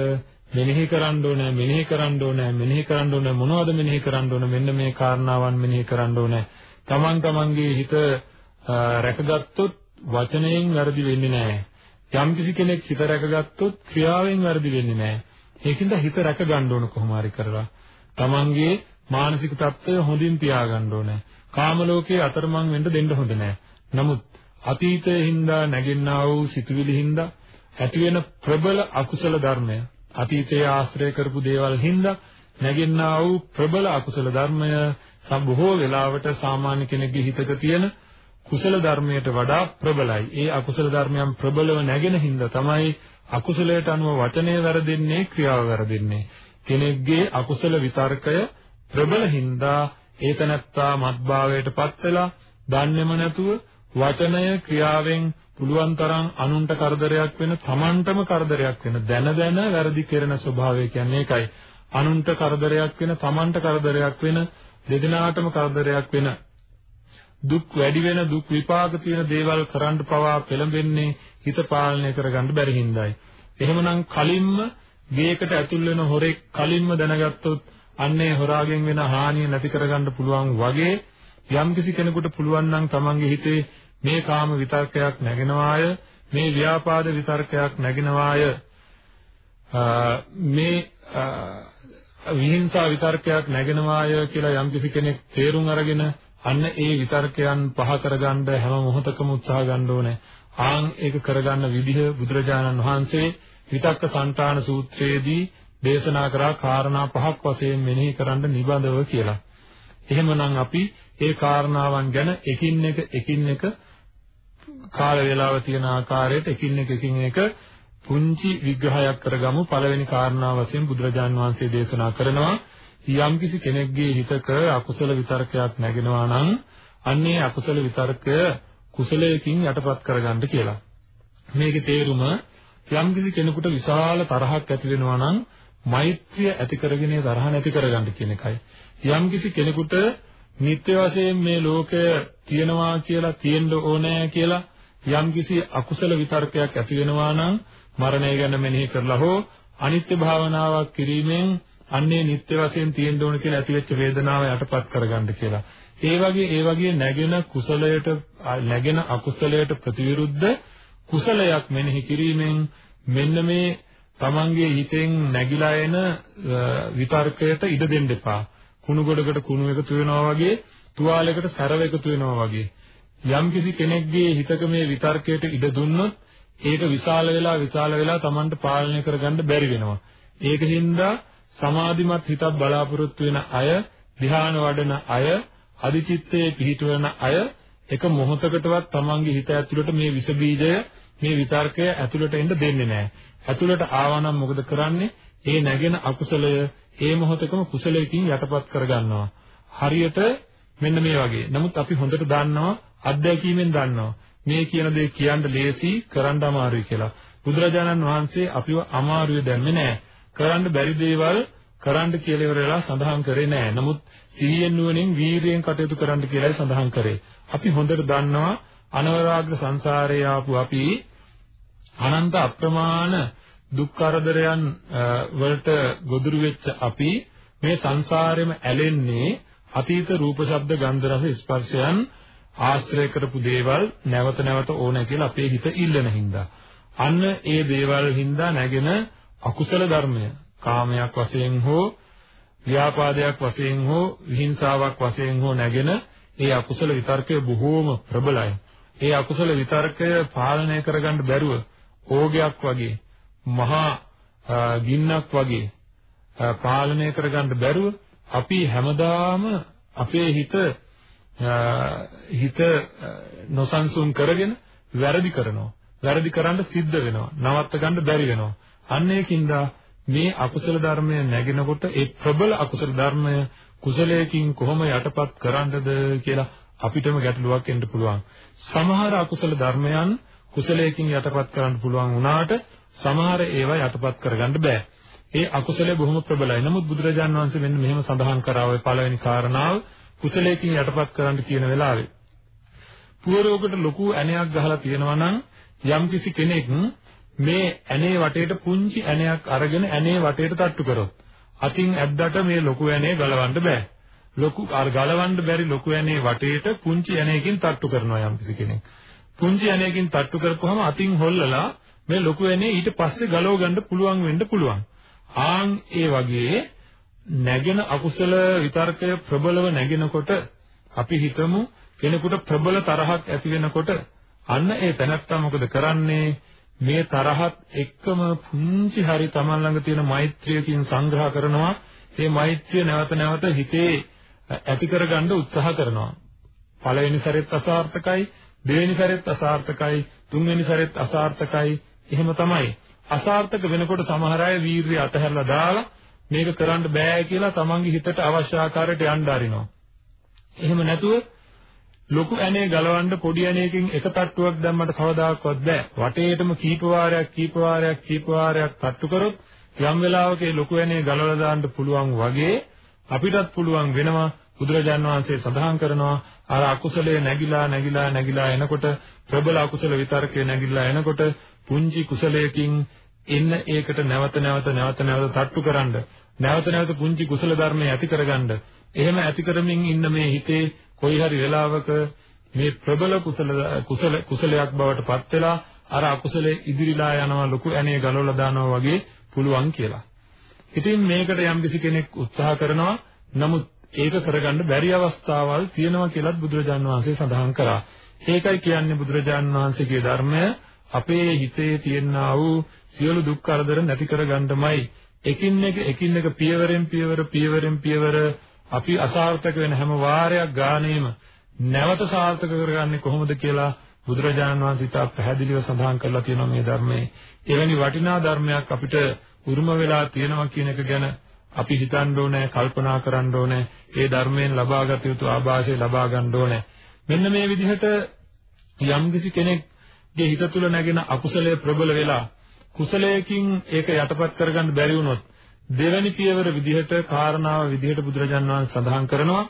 මෙනෙහි කරන්න ඕනේ මෙනෙහි කරන්න ඕනේ මෙනෙහි කරන්න ඕනේ මොනවද මෙනෙහි කරන්න ඕනේ මෙන්න මේ කාරණාවන් මෙනෙහි කරන්න ඕනේ. තමන් තමන්ගේ හිත රැකගත්තොත් වචනයෙන් වැරදි වෙන්නේ නැහැ. යම්කිසි කෙනෙක් හිත රැකගත්තොත් ක්‍රියාවෙන් වැරදි වෙන්නේ නැහැ. ඒකින්ද හිත රැක ගන්න ඕන කොහොම හරි කරලා. තමන්ගේ මානසික තත්ත්වය හොඳින් තියාගන්න ඕනේ. කාම ලෝකයේ අතරමං වෙන්න දෙන්න හොඳ නැහැ. නමුත් අතීතයේ හින්දා නැගෙන්නා වූ සිතුවිලි හින්දා ඇති වෙන ප්‍රබල අකුසල ධර්මය අතීතයේ ආශ්‍රය කරපු දේවල් හින්දා නැගෙන්නා වූ ප්‍රබල අකුසල ධර්මය සම්බොහෝ වෙලාවට සාමාන්‍ය කෙනෙක්ගේ හිතක තියෙන කුසල ධර්මයට වඩා ප්‍රබලයි. ඒ අකුසල ධර්මයන් ප්‍රබලව නැගෙන හින්දා තමයි අකුසලයට අනුව වචනය වැරදෙන්නේ ක්‍රියාව වැරදෙන්නේ. කෙනෙක්ගේ අකුසල විතර්කය ප්‍රබල හින්දා ඒතනත්තා මත්භාවයටපත් වෙලා දන්නේම නැතුව වචනය ක්‍රියාවෙන් පුළුවන් තරම් අනුන්ට කරදරයක් වෙන තමන්ටම කරදරයක් වෙන දැන දැන වැරදි කරන ස්වභාවය කියන්නේ ඒකයි. අනුන්ට කරදරයක් වෙන තමන්ට කරදරයක් වෙන දෙදෙනාටම කරදරයක් වෙන දුක් වැඩි වෙන දුක් විපාක තියෙන දේවල් කරන්න පවා පෙළඹෙන්නේ හිත පාලනය කරගන්න බැරි හින්දායි. එහෙමනම් කලින්ම ගේකට ඇතුල් වෙන හොරෙක් කලින්ම දැනගත්තොත් අන්නේ හොරාගෙන් වෙන හානිය නැති කරගන්න පුළුවන් වගේ යම්කිසි කෙනෙකුට පුළුවන් නම් තමන්ගේ හිතේ මේ කාම විතර්කයක් නැගෙනවාය මේ ව්‍යාපාද විතර්කයක් නැගෙනවාය මේ විහිංසා විතර්කයක් නැගෙනවාය කියලා යම්කිසි කෙනෙක් තේරුම් අරගෙන අන්න ඒ විතර්කයන් පහ කරගන්න හැම මොහොතකම උත්සාහ ගන්න ඕනේ. ආන් ඒක කරගන්න විදිහ බුදුරජාණන් වහන්සේ විතක්ක සංඨාන සූත්‍රයේදී දේශනා කරා කාරණා පහක් වශයෙන් මෙනෙහි කරන්න නිබඳව කියලා. එහෙමනම් අපි ඒ කාරණාවන් ගැන එකින් එක එකින් එක කාල වේලාව තියෙන ආකාරයට එකින් එක එකින් එක පුංචි විග්‍රහයක් කරගමු පළවෙනි කාරණාව වශයෙන් බුදුරජාන් වහන්සේ දේශනා කරනවා යම්කිසි කෙනෙක්ගේ හිතක අකුසල විතර්කයක් නැගෙනවා නම් අන්නේ අකුසල විතර්කය කුසලයකින් යටපත් කරගන්න කියලා. මේකේ තේරුම යම්කිසි කෙනෙකුට විශාල තරහක් ඇති වෙනවා නම් මෛත්‍රිය ඇති කරගෙන තරහ නැති කරගන්න කියන එකයි. යම්කිසි කෙනෙකුට නිත්‍ය වශයෙන් මේ ලෝකය තියෙනවා කියලා තියෙන්න ඕනෑ කියලා යම්කිසි අකුසල විතර්කයක් ඇති වෙනවා නම් මරණය ගැන මෙනෙහි කරලා හෝ අනිත්‍ය භාවනාවක් කිරීමෙන් අන්නේ නිත්‍ය වශයෙන් තියෙන්න ඕන කියලා ඇතිවෙච්ච වේදනාව යටපත් කරගන්න කියලා. ඒ වගේ ඒ වගේ නැගෙන කුසලයට නැගෙන අකුසලයට ප්‍රතිවිරුද්ධ කුසලයක් මෙනෙහි කිරීමෙන් මෙන්න මේ තමන්ගේ හිතෙන් නැగిලා එන විතර්කයට ඉඩ දෙන්න එපා. කුණු ගොඩකට කුණු එකතු වෙනවා වගේ තුවාලයකට සැරව එකතු වෙනවා වගේ. යම්කිසි කෙනෙක්ගේ හිතක මේ විතර්කයට ඉඩ දුන්නොත් ඒක විශාල වෙලා විශාල වෙලා Tamanට පාලනය කරගන්න බැරි වෙනවා. ඒකින්ද සමාධිමත් හිතක් බලාපොරොත්තු වෙන අය ධ්‍යාන වඩන අය අදිචිත්තයේ පිහිටවන අය එක මොහොතකටවත් Tamanගේ හිත ඇතුළට මේ විස බීජය මේ විතර්කය ඇතුළට එන්න දෙන්නේ නැහැ. ඇතුළට ආවනම් මොකද කරන්නේ ඒ නැගෙන අකුසලය ඒ මොහොතකම කුසලයකින් යටපත් කරගන්නවා. හරියට මෙන්න මේ වගේ. නමුත් අපි හොඳට දන්නවා අත්දැකීමෙන් දන්නවා මේ කියන දේ කියන්න ලේසි කරන්න අමාරුයි කියලා. බුදුරජාණන් වහන්සේ අපිව අමාරුවේ දැම්මේ නැහැ. කරන්න බැරි දේවල් කරන්න කියලා ඉවරලා සඳහන් කරේ නැහැ. නමුත් සිහියෙන් නුවණින් වීරියෙන් කටයුතු කරන්න කියලායි සඳහන් කරේ. අපි හොඳට දන්නවා අනවරාග්‍ර සංසාරේ ආපු අපි අනන්ත අප්‍රමාණ දුක් කරදරයන් වලට ගොදුරු වෙච්ච අපි මේ සංසාරෙම ඇලෙන්නේ අතීත රූප ශබ්ද ගන්ධ රස ස්පර්ශයන් ආශ්‍රය කරපු දේවල් නැවත නැවත ඕනේ කියලා අපේ හිත ඉල්ලන හින්දා. අන්න ඒ දේවල් හින්දා නැගෙන අකුසල ධර්මය කාමයක් වශයෙන් හෝ ව්‍යාපාදයක් වශයෙන් හෝ විහිංසාවක් වශයෙන් හෝ නැගෙන ඒ අකුසල විතර්කය බොහෝම ප්‍රබලයි. ඒ අකුසල විතර්කය පාලනය කරගන්න බැරුව ඕගයක් වගේ මහා ගින්නක් වගේ පාලනය කරගන්න බැරුව අපි හැමදාම අපේ හිත හිත නොසන්සුන් කරගෙන වැරදි කරනවා. වැරදි කරන්න සිද්ධ වෙනවා. නවත්ත ගන්න බැරි වෙනවා. අන්න ඒකින්ද මේ අකුසල ධර්මය නැගෙනකොට ඒ ප්‍රබල අකුසල ධර්මය කුසලයකින් කොහොම යටපත් කරන්නද කියලා අපිටම ගැටලුවක් එන්න පුළුවන්. සමහර අකුසල ධර්මයන් කුසලයකින් යටපත් කරන්න පුළුවන් වුණාට සමහර ඒවා යටපත් කරගන්න බෑ. ඒ අකුසලයේ බොහොම ප්‍රබලයි. නමුත් බුදුරජාන් වහන්සේ මෙන්න මෙහෙම සඳහන් කරා ඔය පළවෙනි කාරණාව කුසලයකින් යටපත් කරන්න කියන වෙලාවේ. පුවරෝකට ලොකු ඇණයක් ගහලා තියෙනවා නම් යම්කිසි කෙනෙක් මේ ඇණේ වටේට පුංචි ඇණයක් අරගෙන ඇණේ වටේට තට්ටු කරොත් අතින් ඇද්දට මේ ලොකු ඇණේ ගලවන්න බෑ. ලොකු අර ගලවන්න බැරි ලොකු ඇණේ වටේට පුංචි ඇණයකින් තට්ටු කරනවා යම්කිසි කෙනෙක්. පුංචි ඇණයකින් තට්ටු කරපුවම අතින් හොල්ලලා මේ ලොකු ඇණේ ඊට පස්සේ ගලව ගන්න පුළුවන් වෙන්න පුළුවන්. ආන් ඒ වගේ නැගෙන අකුසල විතර්කය ප්‍රබලව නැගෙනකොට අපි හිතමු කෙනෙකුට ප්‍රබල තරහක් ඇති වෙනකොට අන්න ඒ තැනත්තා මොකද කරන්නේ? මේ තරහත් එක්කම පුංචි හරි Taman ළඟ තියෙන මෛත්‍රියකින් සංග්‍රහ කරනවා. මේ මෛත්‍රිය නැවත නැවත හිතේ ඇති කරගන්න උත්සාහ කරනවා. පළවෙනි සැරෙත් අසාර්ථකයි. දෙවෙනි සැරෙත් අසාර්ථකයි තුන්වෙනි සැරෙත් අසාර්ථකයි එහෙම තමයි අසාර්ථක වෙනකොට සමහර අය වීරිය අතහැරලා දාලා මේක කරන්න බෑ කියලා තමන්ගේ හිතට අවශ්‍ය ආකාරයට යන්න අරිනවා. එහෙම නැතුව ලොකු ඇනේ ගලවන්න පොඩි ඇනේකින් එක තට්ටුවක් දැම්මට කවදාකවත් බෑ. වටේටම කීප වාරයක් කීප වාරයක් කීප වාරයක් තට්ටු කරොත් යම් වෙලාවක ලොකු ඇනේ ගලවලා දාන්න පුළුවන් වගේ අපිටත් පුළුවන් වෙනවා බුදුරජාන් වහන්සේ සඳහන් කරනවා අර අකුසලයේ නැగిලා නැగిලා නැగిලා එනකොට ප්‍රබල අකුසල විතරකේ නැగిලා එනකොට පුංචි කුසලයකින් එන්න ඒකට නැවත නැවත නැවත නැවත තට්ටු කරන්න නැවත නැවත පුංචි කුසල ධර්මයේ ඇති කරගන්න එහෙම ඇති කරමින් ඉන්න මේ හිතේ කොයි හරි වෙලාවක මේ ප්‍රබල කුසල කුසල කුසලයක් බවට පත් වෙලා අර අකුසලයේ ඉදිරිලා යනවා ලොකු ඇණේ ගලවලා දානවා වගේ පුළුවන් කියලා. ඉතින් මේකට යම්කිසි කෙනෙක් උත්සාහ කරනවා නමුත් ඒක කරගන්න බැරි අවස්ථාවල් තියෙනවා කියලත් බුදුරජාන් වහන්සේ සඳහන් කරා. ඒකයි කියන්නේ බුදුරජාන් වහන්සේගේ ධර්මය අපේ හිතේ තියෙනා වූ සියලු දුක් කරදර නැති කරගන්නමයි එකින් එක එකින් එක පියවරෙන් පියවර පියවරෙන් පියවර අපි අසාර්ථක වෙන හැම වාරයක් ගානේම නැවත සාර්ථක කරගන්නේ කොහොමද කියලා බුදුරජාණන් වහන්සේ තා පැහැදිලිව සඳහන් කරලා තියෙනවා මේ ධර්මයේ. එවැනි වටිනා ධර්මයක් අපිට උරුම වෙලා තියෙනවා කියන එක ගැන අපි හිතන්න ඕනේ, කල්පනා කරන්න ඕනේ. ඒ ධර්මයෙන් ලබාගත යුතු ආభాෂය ලබා ගන්න ඕනේ. මෙන්න මේ විදිහට යම්කිසි කෙනෙක්ගේ හිත තුළ නැගෙන අකුසලයේ ප්‍රබල වෙලා කුසලයකින් ඒක යටපත් කරගන්න බැරි වුණොත් දෙවැනි පියවර විදිහට කාරණාව විදිහට බුදුරජාන් වහන්සේ සඳහන් කරනවා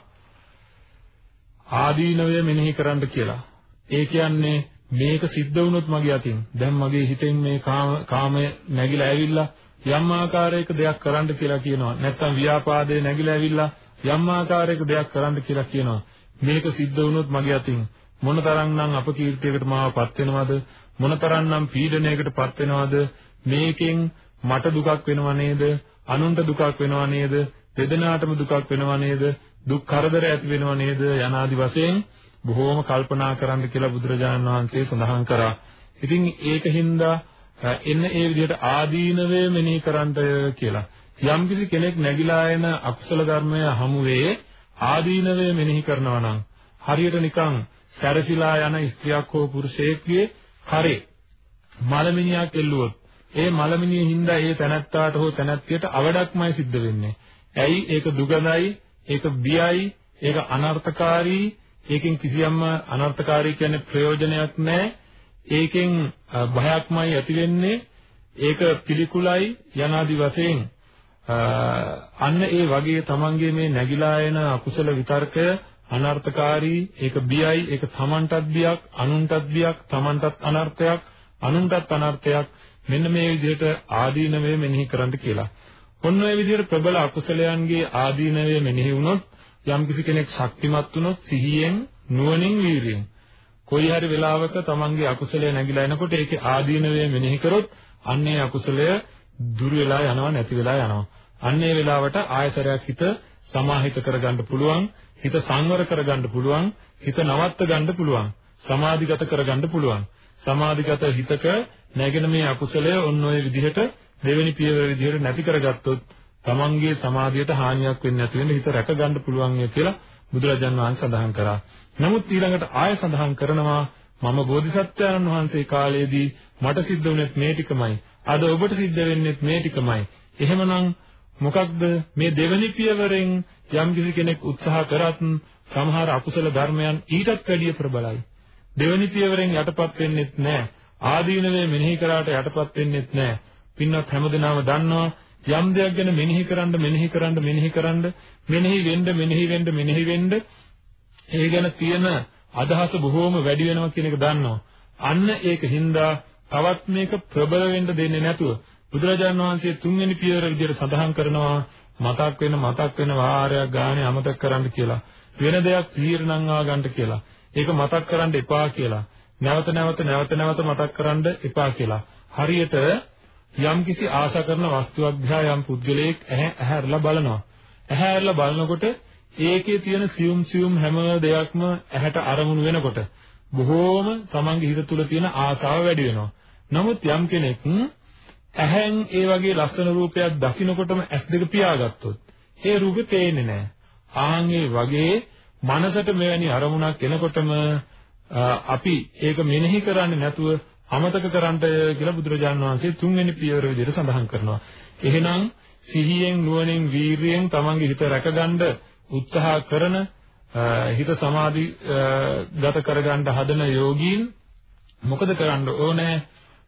ආදීනවය මෙනෙහි කරන්න කියලා. ඒ කියන්නේ මේක සිද්ධ වුණොත් මගේ අතින් දැන් මගේ හිතෙන් මේ කාමය නැగిලා ඇවිල්ලා යම් ආකාරයක දෙයක් කරන්න කියලා කියනවා. නැත්නම් ව්‍යාපාදේ නැగిලා ඇවිල්ලා යම් ආකාරයක දෙයක් කරන්න කියලා කියනවා. මේක සිද්ධ වුණොත් මගේ අතින් මොනතරම්නම් අපකීර්තියකට මාවපත් වෙනවද මොනතරම්නම් පීඩනයකටපත් වෙනවද මේකෙන් මට දුකක් වෙනව නේද අනුන්ට දුකක් වෙනව නේද දෙදෙනාටම දුකක් වෙනව නේද දුක් කරදර ඇති වෙනව නේද යනාදි වශයෙන් බොහෝම කල්පනා කරන්න කියලා බුදුරජාණන් වහන්සේ සඳහන් කරා. ඉතින් ඒකින්ද එන්න ඒ විදිහට ආදීනවේ මෙනෙහි කරන්න කියලා. යම්කිසි කෙනෙක් නැగిලා එන අකුසල ධර්මය හමුවේ ආදීනවේ මෙනෙහි කරනවා නම් හරියට නිකන් සැරසිලා යන ස්ත්‍රියක් හෝ පුරුෂයෙක්ගේ කරේ මලමිනියක් එල්ලුවොත් ඒ මලමිනිය හින්දා ඒ තැනත්තාට හෝ තැනැත්තියට අවඩක්මයි සිද්ධ වෙන්නේ. ඇයි ඒක දුගඳයි, ඒක බියයි, ඒක අනර්ථකාරී, ඒකෙන් කිසියම්ම අනර්ථකාරී කියන්නේ ප්‍රයෝජනයක් නැහැ. ඒකෙන් භයක්මයි ඇති වෙන්නේ. ඒක පිළිකුලයි යනාදි වශයෙන් අන්න ඒ වගේ තමන්ගේ මේ නැగిලා එන අකුසල විතර්කය අනර්ථකාරී ඒක බියයි ඒක තමන්ටත් බියක් අනුන්ටත් බියක් තමන්ටත් අනර්ථයක් අනුන්ටත් අනර්ථයක් මෙන්න මේ විදිහට ආදීනවේ මෙනෙහි කරන්න කියලා. ඔන්න ඔය විදිහට ප්‍රබල අකුසලයන්ගේ ආදීනවේ මෙනෙහි වුණොත් යම්කිසි කෙනෙක් ශක්තිමත් වුණොත් සිහියෙන් නුවණින් වීරියෙන් කොයි හරි වෙලාවක තමන්ගේ අකුසලය නැగిලා එනකොට ඒකේ ආදීනවේ මෙනෙහි කරොත් අන්නේ අකුසලය දුර වෙලා යනවා නැති වෙලා යනවා. අන්නේ වෙලාවට ආයතරයක් හිත සමාහිත කරගන්න පුළුවන් හිත සංවර කරගන්න පුළුවන් හිත නවත්ත ගන්න පුළුවන් සමාධිගත කරගන්න පුළුවන් සමාධිගත හිතක නැගෙන මේ අකුසලය ඔන්න ඔය විදිහට දෙවෙනි පියවර විදිහට නැති කරගත්තොත් තමන්ගේ සමාධියට හානියක් වෙන්නේ නැති වෙන හිත රැක ගන්න පුළුවන් කියලා බුදුරජාන් වහන්සේ සඳහන් කරා. නමුත් ඊළඟට ආය සඳහන් කරනවා මම බෝධිසත්වයන් වහන්සේ කාලයේදී මට සිද්ධ වුණෙත් මේ ටිකමයි. අද ඔබට සිද්ධ වෙන්නේත් මේ ටිකමයි. එහෙමනම් මොකක්ද මේ දෙවනි පියවරෙන් යම් කිසි කෙනෙක් උත්සාහ කරත් සමහර අකුසල ධර්මයන් ඊටත් වැඩිය ප්‍රබලයි. දෙවනි පියවරෙන් යටපත් වෙන්නෙත් නැහැ. ආදීනවේ මෙනෙහි කරාට යටපත් වෙන්නෙත් නැහැ. පින්වත් හැමදෙනාම දන්නවා යම් දෙයක් ගැන මෙනෙහි කරන්න මෙනෙහි කරන්න මෙනෙහි කරන්න මෙනෙහි වෙන්න මෙනෙහි වෙන්න මෙනෙහි වෙන්න ඒ ගැන තියෙන අදහස බොහෝම වැඩි වෙනවා කියන එක දන්නවා. අන්න ඒක හින්දා තවත් මේක ප්‍රබල වෙන්න දෙන්නේ නැතුව බුදුරජාණන් වහන්සේ තුන්වෙනි පියවර විදිහට සඳහන් කරනවා මතක් වෙන මතක් වෙන වාරයක් ගානේ අමතක කරන්න කියලා. වෙන දෙයක් තීරණම් ආ ගන්නට කියලා. ඒක මතක් කරන්න එපා කියලා. නැවත නැවත නැවත නැවත මතක් කරන්න එපා කියලා. හරියට යම්කිසි ආශා කරන වස්තුවක් දිහා යම් පුද්ගලයෙක් ඇහැරලා බලනවා. ඇහැරලා බලනකොට ඒකේ තියෙන සියුම් සියුම් හැම දෙයක්ම ඇහැට අරමුණු වෙනකොට බොහෝම තමන්ගේ හිත තුළ තියෙන ආසාව වැඩි වෙනවා. නමුත් යම් කෙනෙක් ඇහෙන් ඒ වගේ ලස්සන රූපයක් දකිනකොටම ඇස් දෙක පියාගත්තොත් ඒ රූපේ පේන්නේ නැහැ. ආන් ඒ වගේ මනසට මෙවැනි අරමුණක් එනකොටම අපි ඒක මෙනෙහි කරන්නේ නැතුව අමතක කරන්නට කියලා බුදුරජාණන් වහන්සේ තුන්වෙනි පියවර විදිහට සඳහන් කරනවා. එහෙනම් සිහියෙන් නුවණින් වීරියෙන් තමන්ගේ හිත රැකගන්න උත්සාහ කරන හිත සමාධි ගත කරගන්න හදන යෝගීන් මොකද කරන්න ඕනේ?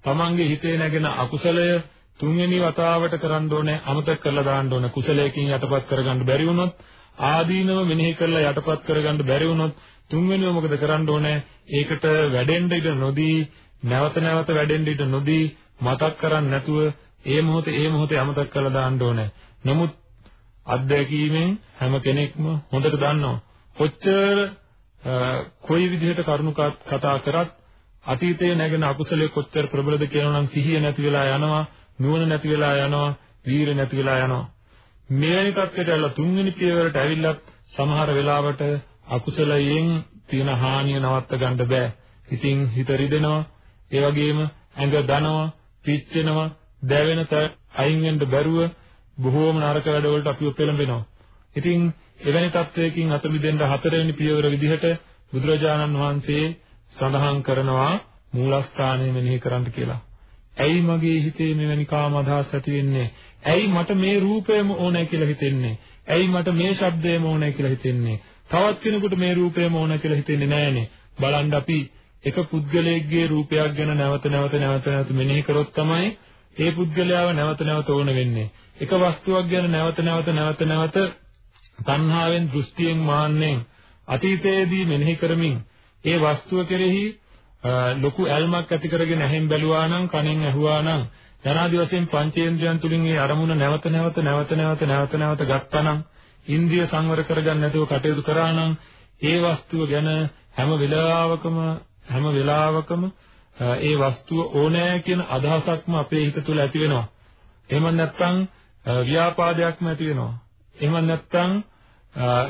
තමන්ගේ හිතේ නැගෙන අකුසලය තුන්වෙනි වතාවට කරන්න ඕනේ අමතක කරලා දාන්න ඕනේ. කුසලයකින් යටපත් කරගන්න බැරි වුණොත් ආදීනව මෙනෙහි කරලා යටපත් කරගන්න බැරි වුණොත් තුන්වෙනිව මොකද කරන්න ඕනේ? ඒකට වැඩෙන්න ඉඩ නොදී නැවත නැවත වැඩෙන්න ඉඩ නොදී මතක් කරන්නේ නැතුව ඒ මොහොතේ ඒ මොහොතේ අමතක කරලා දාන්න ඕනේ. නමුත් අත්දැකීමෙන් හැම කෙනෙක්ම හොඳට දන්නවා. කොච්චර කොයි විදිහට කරුණු කතා කරත් අතීතයේ නැගෙන අකුසලයේ කොච්චර ප්‍රබලද කියනවා නම් සිහිය නැති වෙලා යනවා නුවණ නැති වෙලා යනවා වීර නැති වෙලා යනවා. මෙවැනි තත්ත්වයට ඇවිල්ලා තුන්වෙනි පියවරට ඇවිල්ලත් සමහර වෙලාවට අකුසලයෙන් තියෙන හානිය නවත්ත ගන්න බෑ. ඉතින් හිත රිදෙනවා ඒ වගේම ඇඟ දනවා පිච්චෙනවා දැවෙන අයින් වෙන්න බැරුව බොහෝම නරක වැඩවලට අපිව පෙළඹෙනවා ඉතින් එවැනි තත්වයකින් අත මිදෙන්න හතරවෙනි පියවර විදිහට බුදුරජාණන් වහන්සේ සඳහන් කරනවා මූලස්ථානය මෙනෙහි කරන්න කියලා. ඇයි මගේ හිතේ මෙවැනි කාම අදහස් ඇති වෙන්නේ? ඇයි මට මේ රූපයම ඕනේ කියලා හිතෙන්නේ? ඇයි මට මේ ශබ්දයම ඕනේ කියලා හිතෙන්නේ? තවත් කෙනෙකුට මේ රූපයම ඕනේ කියලා හිතෙන්නේ නැහනේ. බලන්න අපි එක පුද්ගලයෙක්ගේ රූපයක් ගැන නැවත නැවත නැවත නැවත මෙනෙහි කරොත් තමයි ඒ පුද්ගලයාව නැවත නැවත ඕන වෙන්නේ. එක වස්තුවක් ගැන නැවත නැවත නැවත නැවත තණ්හාවෙන් දෘෂ්ටියෙන් මාන්නෙන් අතීතයේදී මෙනෙහි කරමින් ඒ වස්තුව කෙරෙහි ලොකු ඇල්මක් ඇති කරගෙන ඇහෙන් බැලුවා නම් කනෙන් ඇහුවා නම් යනාදි වශයෙන් පංචේන්ද්‍රයන් තුලින් ඒ අරමුණ නැවත නැවත නැවත නැවත නැවත නැවත ගත්තා නම් ඉන්ද්‍රිය සංවර කරගන්න නැතුව කටයුතු කරා නම් ඒ වස්තුව ගැන හැම වෙලාවකම හැම වෙලාවකම ඒ වස්තුව ඕනෑ කියන අදහසක්ම අපේ හිත තුළ ඇති වෙනවා. එහෙම නැත්නම් ව්‍යාපාදයක්ම ඇති වෙනවා. එහෙම නැත්නම්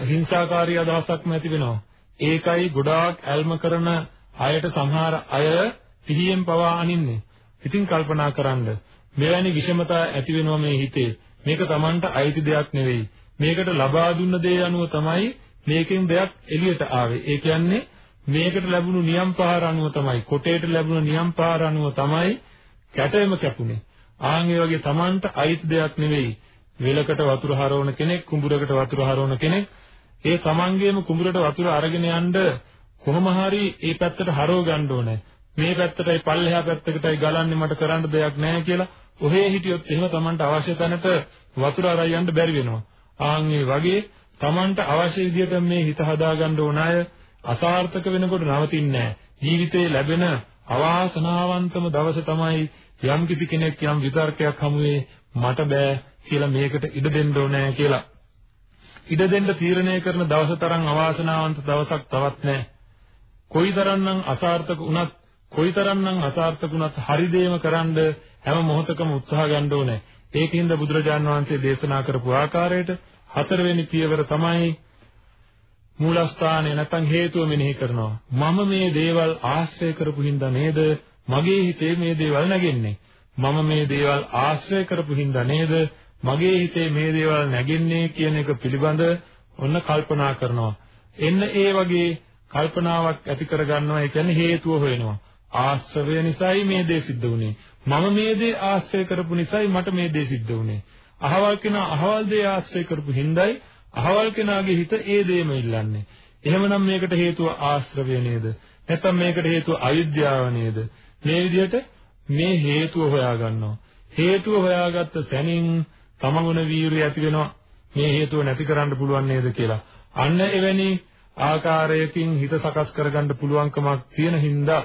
හිංසාකාරී අදහසක්ම ඇති වෙනවා. ඒකයි ගොඩාක් ඇල්ම කරන අයට සමහර අය පිහියෙන් පවා අනින්නේ. ඉතින් කල්පනා කරන්න මෙවැනි විෂමතා ඇති වෙනවා මේ හිතේ. මේක Tamanට අයිති දෙයක් නෙවෙයි. මේකට ලබා දුන්න දේ අනුව තමයි මේකෙන් දෙයක් එළියට ආවේ. ඒ කියන්නේ මේකට ලැබුණු නියම් පහර අනුව තමයි කොටේට ලැබුණු නියම් පහර අනුව තමයි කැටෙම කැපුණේ. ආන් ඒ වගේ Tamanට අයිති දෙයක් නෙවෙයි. වෙලකට වතුර හරවන කෙනෙක්, කුඹුරකට වතුර හරවන කෙනෙක් ඒ තමන්ගේම කුඹුරට වතුර අරගෙන යන්න කොහොම හරි ඒ පැත්තට හරව ගන්න ඕනේ. මේ පැත්තටයි පල්ලෙහා පැත්තකටයි ගලන්නේ මට කරන්න දෙයක් නැහැ කියලා ඔහේ හිටියොත් එහෙම තමන්ට අවශ්‍ය තැනට වතුර අරන් යන්න බැරි වෙනවා. ආන් මේ වගේ තමන්ට අවශ්‍ය විදිහට මේ හිත හදා ගන්න ඕන අය අසාර්ථක වෙනකොට නවතින්නේ නැහැ. ජීවිතේ ලැබෙන අවාසනාවන්තම දවස තමයි යම් කිසි කෙනෙක් යම් විතර්කයක් හමුවේ මට බෑ කියලා මේකට ඉඩ දෙන්න ඕනේ කියලා ඉඩ දෙන්න තීරණය කරන දවස තරම් අවාසනාවන්ත දවසක් තවත් නැහැ. කොයිතරම්නම් අසාර්ථක වුණත් කොයිතරම්නම් අසාර්ථක වුණත් හරි දේම කරන්න හැම මොහොතකම උත්සාහ ගන්න ඕනේ. ඒකින්ද බුදුරජාන් වහන්සේ දේශනා කරපු ආකාරයට හතරවෙනි පියවර තමයි මූලස්ථානය නැත්නම් හේතුව මෙනෙහි කරනවා. මම මේ දේවල් ආශ්‍රය කරපු හින්දා නේද මගේ හිතේ මේ දේවල් නැගෙන්නේ. මම මේ දේවල් ආශ්‍රය කරපු හින්දා නේද මගේ හිතේ මේ දේවල් නැගෙන්නේ කියන එක පිළිබඳ ඔන්න කල්පනා කරනවා. එන්න ඒ වගේ කල්පනාවක් ඇති කරගන්නවා ඒ කියන්නේ හේතුව හොයනවා. ආශ්‍රවය නිසායි මේ දේ සිද්ධ වුනේ. මම මේ දේ ආශ්‍රය කරපු නිසායි මට මේ දේ සිද්ධ වුනේ. අහවල් කෙනා අහවල් දේ ආශ්‍රය කරපු හිඳයි අහවල් කෙනාගේ හිත ඒ දේම ඉල්ලන්නේ. එහෙමනම් මේකට හේතුව ආශ්‍රවය නේද? නැත්නම් මේකට හේතුව අවිද්‍යාව නේද? මේ විදිහට මේ හේතුව හොයාගන්නවා. හේතුව හොයාගත්ත සැනින් තමගුණ වීරිය ඇති වෙනවා. මේ හේතුව නැති කරන්න පුළුවන් නේද කියලා. අන්න එවැනි ආකාරයකින් හිත සකස් කරගන්න පුළුවන්කමක් තියෙන හින්දා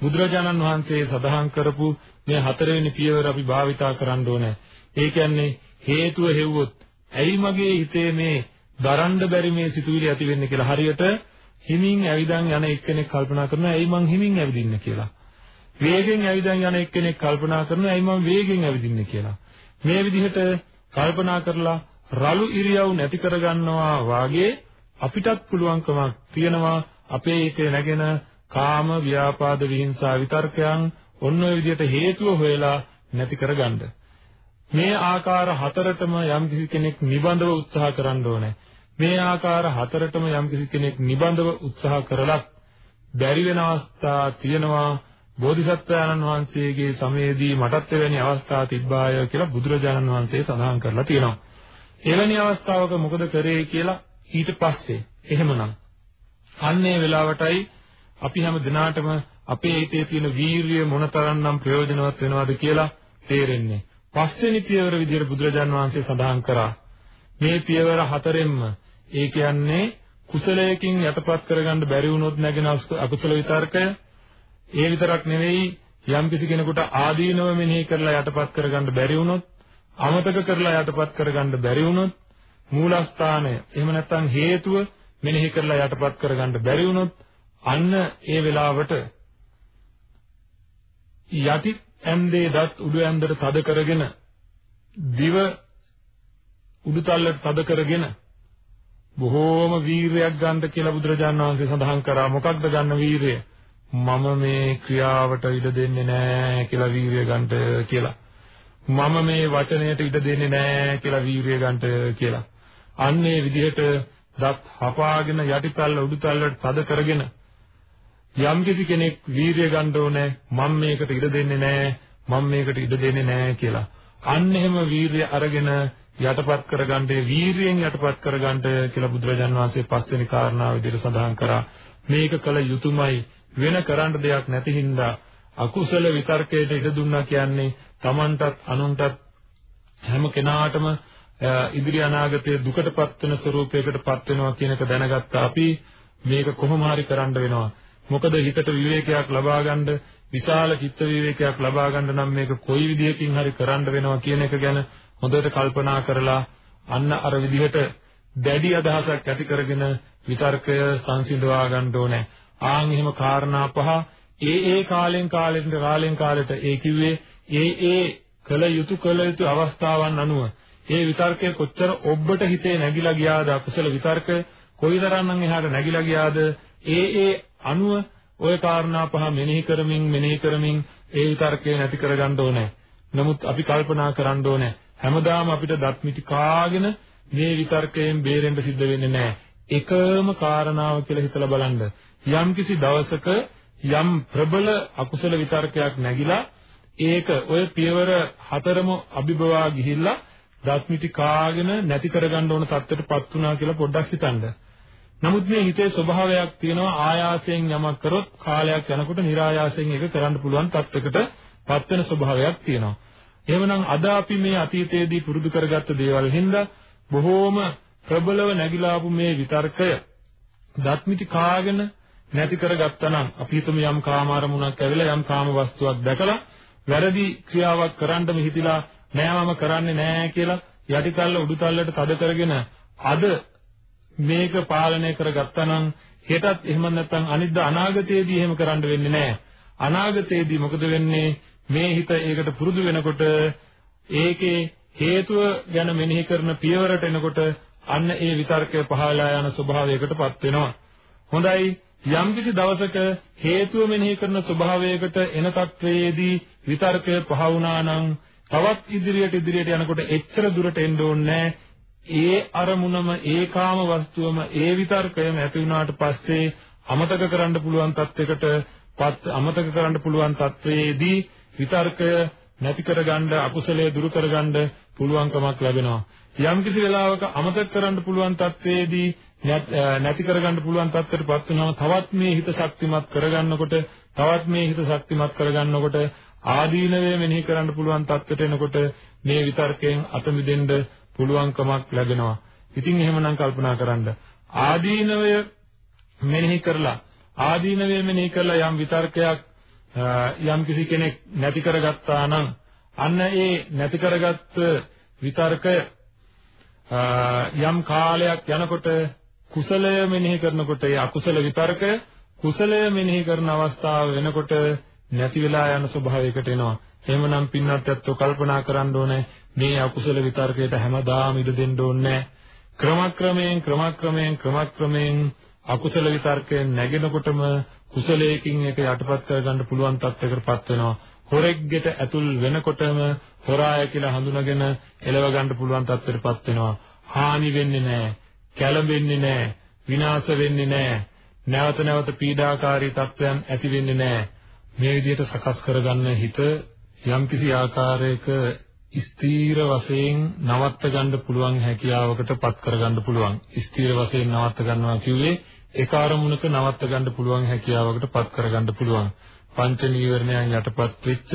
බුදුරජාණන් වහන්සේ සඳහන් කරපු මේ හතරවෙනි පියවර අපි භාවිතා කරන්න ඕනේ. ඒ කියන්නේ හේතුව හෙව්වොත් ඇයි මගේ හිතේ මේ දරන්න බැරි මේ සිතුවිලි ඇති වෙන්නේ කියලා හරියට හිමින් ඇවිදන් යන එක්කෙනෙක් කල්පනා කරනවා ඇයි මං හිමින් ඇවිදින්නේ කියලා. වේගෙන් ඇවිදන් යන එක්කෙනෙක් කල්පනා කරනවා ඇයි මං වේගෙන් ඇවිදින්නේ කියලා. මේ විදිහට කල්පනා කරලා රළු ඉරියව් නැති කරගන්නවා වාගේ අපිටත් පුළුවන්කමක් තියෙනවා අපේ හිතේ නැගෙන කාම ව්‍යාපාද විහිංසා විතර්කයන් ඔන්න ඔය විදිහට හේතුව හොයලා නැති කරගන්න. මේ ආකාර හතරටම යම් කෙනෙක් නිබඳව උත්සාහ කරන්න ඕනේ. මේ ආකාර හතරටම යම් කෙනෙක් නිබඳව උත්සාහ කරලත් බැරි වෙන අවස්ථා තියෙනවා. බෝධිසත්වයන්න් වහන්සේගේ සමයේදී මටත් එවැනි අවස්ථා තිබ්බාය කියලා බුදුරජාණන් වහන්සේ සඳහන් කරලා තියෙනවා. එවැනි අවස්ථාවක මොකද කරේ කියලා ඊට පස්සේ එහෙමනම් අන්නේ වෙලාවටයි අපි හැම දිනාටම අපේ හිතේ තියෙන වීරිය මොනතරම්නම් ප්‍රයෝජනවත් වෙනවද කියලා තේරෙන්නේ. පස්වෙනි පියවර විදිහට බුදුරජාන් වහන්සේ සඳහන් කරා. මේ පියවර හතරෙන්ම ඒ කියන්නේ කුසලයකින් යටපත් කරගන්න බැරි වුණොත් නැගෙන අකුසල විතර්කය ඒ විතරක් නෙවෙයි යම් කිසි කෙනෙකුට ආදීනව මෙනෙහි කරලා යටපත් කරගන්න බැරි වුණොත් අමතක කරලා යටපත් කරගන්න බැරි වුණොත් මූලස්ථානය එහෙම නැත්නම් හේතුව මෙනෙහි කරලා යටපත් කරගන්න බැරි වුණොත් අන්න ඒ වෙලාවට යටි ඇන්දේ දත් උඩු ඇන්දට තද කරගෙන දිව උඩුතල්ලට තද කරගෙන බොහෝම වීරයක් ගන්න කියලා බුදුරජාණන් වහන්සේ සඳහන් කරා. මොකක්ද ගන්න වීරය? මම මේ ක්‍රියාවට ඉඩ දෙන්නේ නැහැ කියලා වීරිය ගන්නට කියලා. මම මේ වචනයට ඉඩ දෙන්නේ නැහැ කියලා වීරිය ගන්නට කියලා. අන්නේ විදිහට දත් හපාගෙන යටිපල්ල උඩුතල්ලට තද කරගෙන යම්කිසි කෙනෙක් වීරිය ගන්න ඕනේ මම මේකට ඉඩ දෙන්නේ නැහැ මම මේකට ඉඩ දෙන්නේ නැහැ කියලා. අන්න එහෙම වීරිය අරගෙන යටපත් කරගන්න වීරියෙන් යටපත් කරගන්න කියලා බුදුරජාන් වහන්සේ පස්වෙනි කාරණාව විදිහට සඳහන් කරා. මේක කළ යුතුයමයි වෙන කරන්න දෙයක් නැති හින්දා අකුසල විතර්කයට ඉඩ දුන්නා කියන්නේ Tamanටත් අනුන්ටත් හැම කෙනාටම ඉදිරි අනාගතයේ දුකටපත් වෙන ස්වરૂපයකටපත් වෙනවා කියන එක දැනගත්තා අපි මේක කොහොම හරි කරන්න වෙනවා මොකද හිතට විවේකයක් ලබා ගන්න විශාල චිත්ත විවේකයක් ලබා ගන්න නම් මේක කොයි විදියකින් හරි කරන්න වෙනවා කියන එක ගැන හොඳට කල්පනා කරලා අන්න අර විදිහට දැඩි අදහසක් ඇති කරගෙන විතර්කය සංසිඳවා ගන්න ඕනේ. ආන් එහෙම කාරණා පහ ඒ ඒ කාලෙන් කාලෙට කාලෙන් කාලෙට ඒ කිව්වේ ඒ ඒ කල යුතු කල යුතු අවස්ථාවන් අනුව ඒ විතර්කය කොච්චර ඔබට හිතේ නැగిලා ගියාද අකුසල විතර්කය කොයිතරම්නම් එහාට නැగిලා ගියාද ඒ ඒ අනුව ওই කාරණා පහ මෙනෙහි කරමින් මෙනෙහි කරමින් ඒ විතර්කය නැති කරගන්න ඕනේ. නමුත් අපි කල්පනා කරන්න ඕනේ හැමදාම අපිට දත් මිටි කාගෙන මේ විතර්කයෙන් බේරෙන්න සිද්ධ වෙන්නේ නැහැ. එකම කාරණාව කියලා හිතලා බලන්න. යම්කිසි දවසක යම් ප්‍රබල අකුසල විතර්කයක් නැగిලා ඒක ඔය පියවර හතරම අභිභවා ගිහිල්ලා දත් මිටි කාගෙන නැති කරගන්න ඕන තත්ත්වයටපත් වුණා කියලා පොඩ්ඩක් හිතන්න. නමුත් මේ හිතේ ස්වභාවයක් තියෙනවා ආයාසයෙන් යමක් කරොත් කාලයක් යනකොට નિરાයාසයෙන් ඒක කරන්න පුළුවන් තත්යකට පත් වෙන ස්වභාවයක් තියෙනවා. එහෙමනම් අද අපි මේ අතීතයේදී පුරුදු කරගත්ත දේවල් හින්දා බොහෝම ප්‍රබලව නැగిලා මේ විතර්කය දත්මිටි කාගෙන නැති කරගත්තා නම් අපි හිතමු යම් කාමාරමුණක් ඇවිල්ලා යම් කාම වස්තුවක් දැකලා වැරදි ක්‍රියාවක් කරන්නම හිතිලා නෑ මම කරන්නේ නෑ කියලා යටිතල්ල උඩුතල්ලට තද කරගෙන අද මේක පාලනය කරගත්තා නම් හෙටත් එහෙම නැත්නම් අනිද්දා අනාගතයේදී එහෙම කරන්න වෙන්නේ නැහැ. අනාගතයේදී මොකද වෙන්නේ? මේ හිත ඒකට පුරුදු වෙනකොට ඒකේ හේතුව ගැන මෙනෙහි කරන පියවරට එනකොට අන්න ඒ විතර්කය පහළලා යන ස්වභාවයකටපත් වෙනවා. හොඳයි යම්කිසි දවසක හේතුව මෙනෙහි කරන ස්වභාවයකට එන තත්වයේදී විතර්කය පහ වුණා නම් තවත් ඉදිරියට ඉදිරියට යනකොට එච්චර දුරට එන්න ඕනේ ඒ අරමුණම ඒ කාම වස්තුවම ඒ විතර්කයම ඇති වුණාට පස්සේ අමතක කරන්න පුළුවන් තත්යකට පත් අමතක කරන්න පුළුවන් තත්වයේදී විතර්කය නැති කරගන්න අකුසලයේ දුරු කරගන්න පුළුවන්කමක් ලැබෙනවා. යම් කිසි වෙලාවක අමතක කරන්න පුළුවන් තත්වයේදී නැති කරගන්න පුළුවන් තත්ත්වයටපත් වුණාම තවත් මේ හිත ශක්තිමත් කරගන්නකොට තවත් මේ හිත ශක්තිමත් කරගන්නකොට ආදීනවේ මෙනෙහි කරන්න පුළුවන් තත්ත්වයට එනකොට මේ විතර්කයෙන් අත මිදෙන්න පුළුවන්කමක් ලැබෙනවා. ඉතින් එහෙමනම් කල්පනා කරන්න. ආදීනවය මෙනෙහි කරලා ආදීනවය මෙනෙහි කරලා යම් විතර්කයක් යම් කිසි කෙනෙක් නැති කරගත්තා නම් අන්න ඒ නැති කරගත්ත විතර්කය යම් කාලයක් යනකොට කුසලය මෙනෙහි කරනකොට ඒ අකුසල විතර්කය කුසලය මෙනෙහි කරන අවස්ථාව වෙනකොට නැති වෙලා යන ස්වභාවයකට එනවා. එහෙමනම් පින්වත් ඇත්තෝ කල්පනා කරන්න ඕනේ මේ අකුසල විතර්කයට හැමදාම ඉඩ දෙන්න ඕනේ ක්‍රමක්‍රමයෙන් ක්‍රමක්‍රමයෙන් ක්‍රමක්‍රමයෙන් අකුසල විතර්කයෙන් නැගෙනකොටම කුසලයකින් ඒක යටපත් කරගන්න පුළුවන් තත්යකටපත් වෙනවා. හොරෙක්ගෙට ඇතුල් වෙනකොටම හොරාය කියලා හඳුනගෙන එලව ගන්න පුළුවන් තත්යකටපත් වෙනවා. හානි වෙන්නේ නැහැ. කැළඹෙන්නේ නැහැ. විනාශ වෙන්නේ නැහැ. නැවත නැවත පීඩාකාරී තත්වයන් ඇති වෙන්නේ නැහැ. මේ විදිහට සකස් කරගන්න හිත යම්කිසි ආකාරයක ස්ථීර වශයෙන් නවත්ත ගන්න පුළුවන් හැකියාවකට පත් කරගන්න පුළුවන්. ස්ථීර වශයෙන් නවත්ත ගන්නවා කිව්වේ ඒක අරමුණක නවත්ත ගන්න පුළුවන් හැකියාවකට පත් කරගන්න පුළුවන්. පංච නීවරණයන් යටපත් වෙච්ච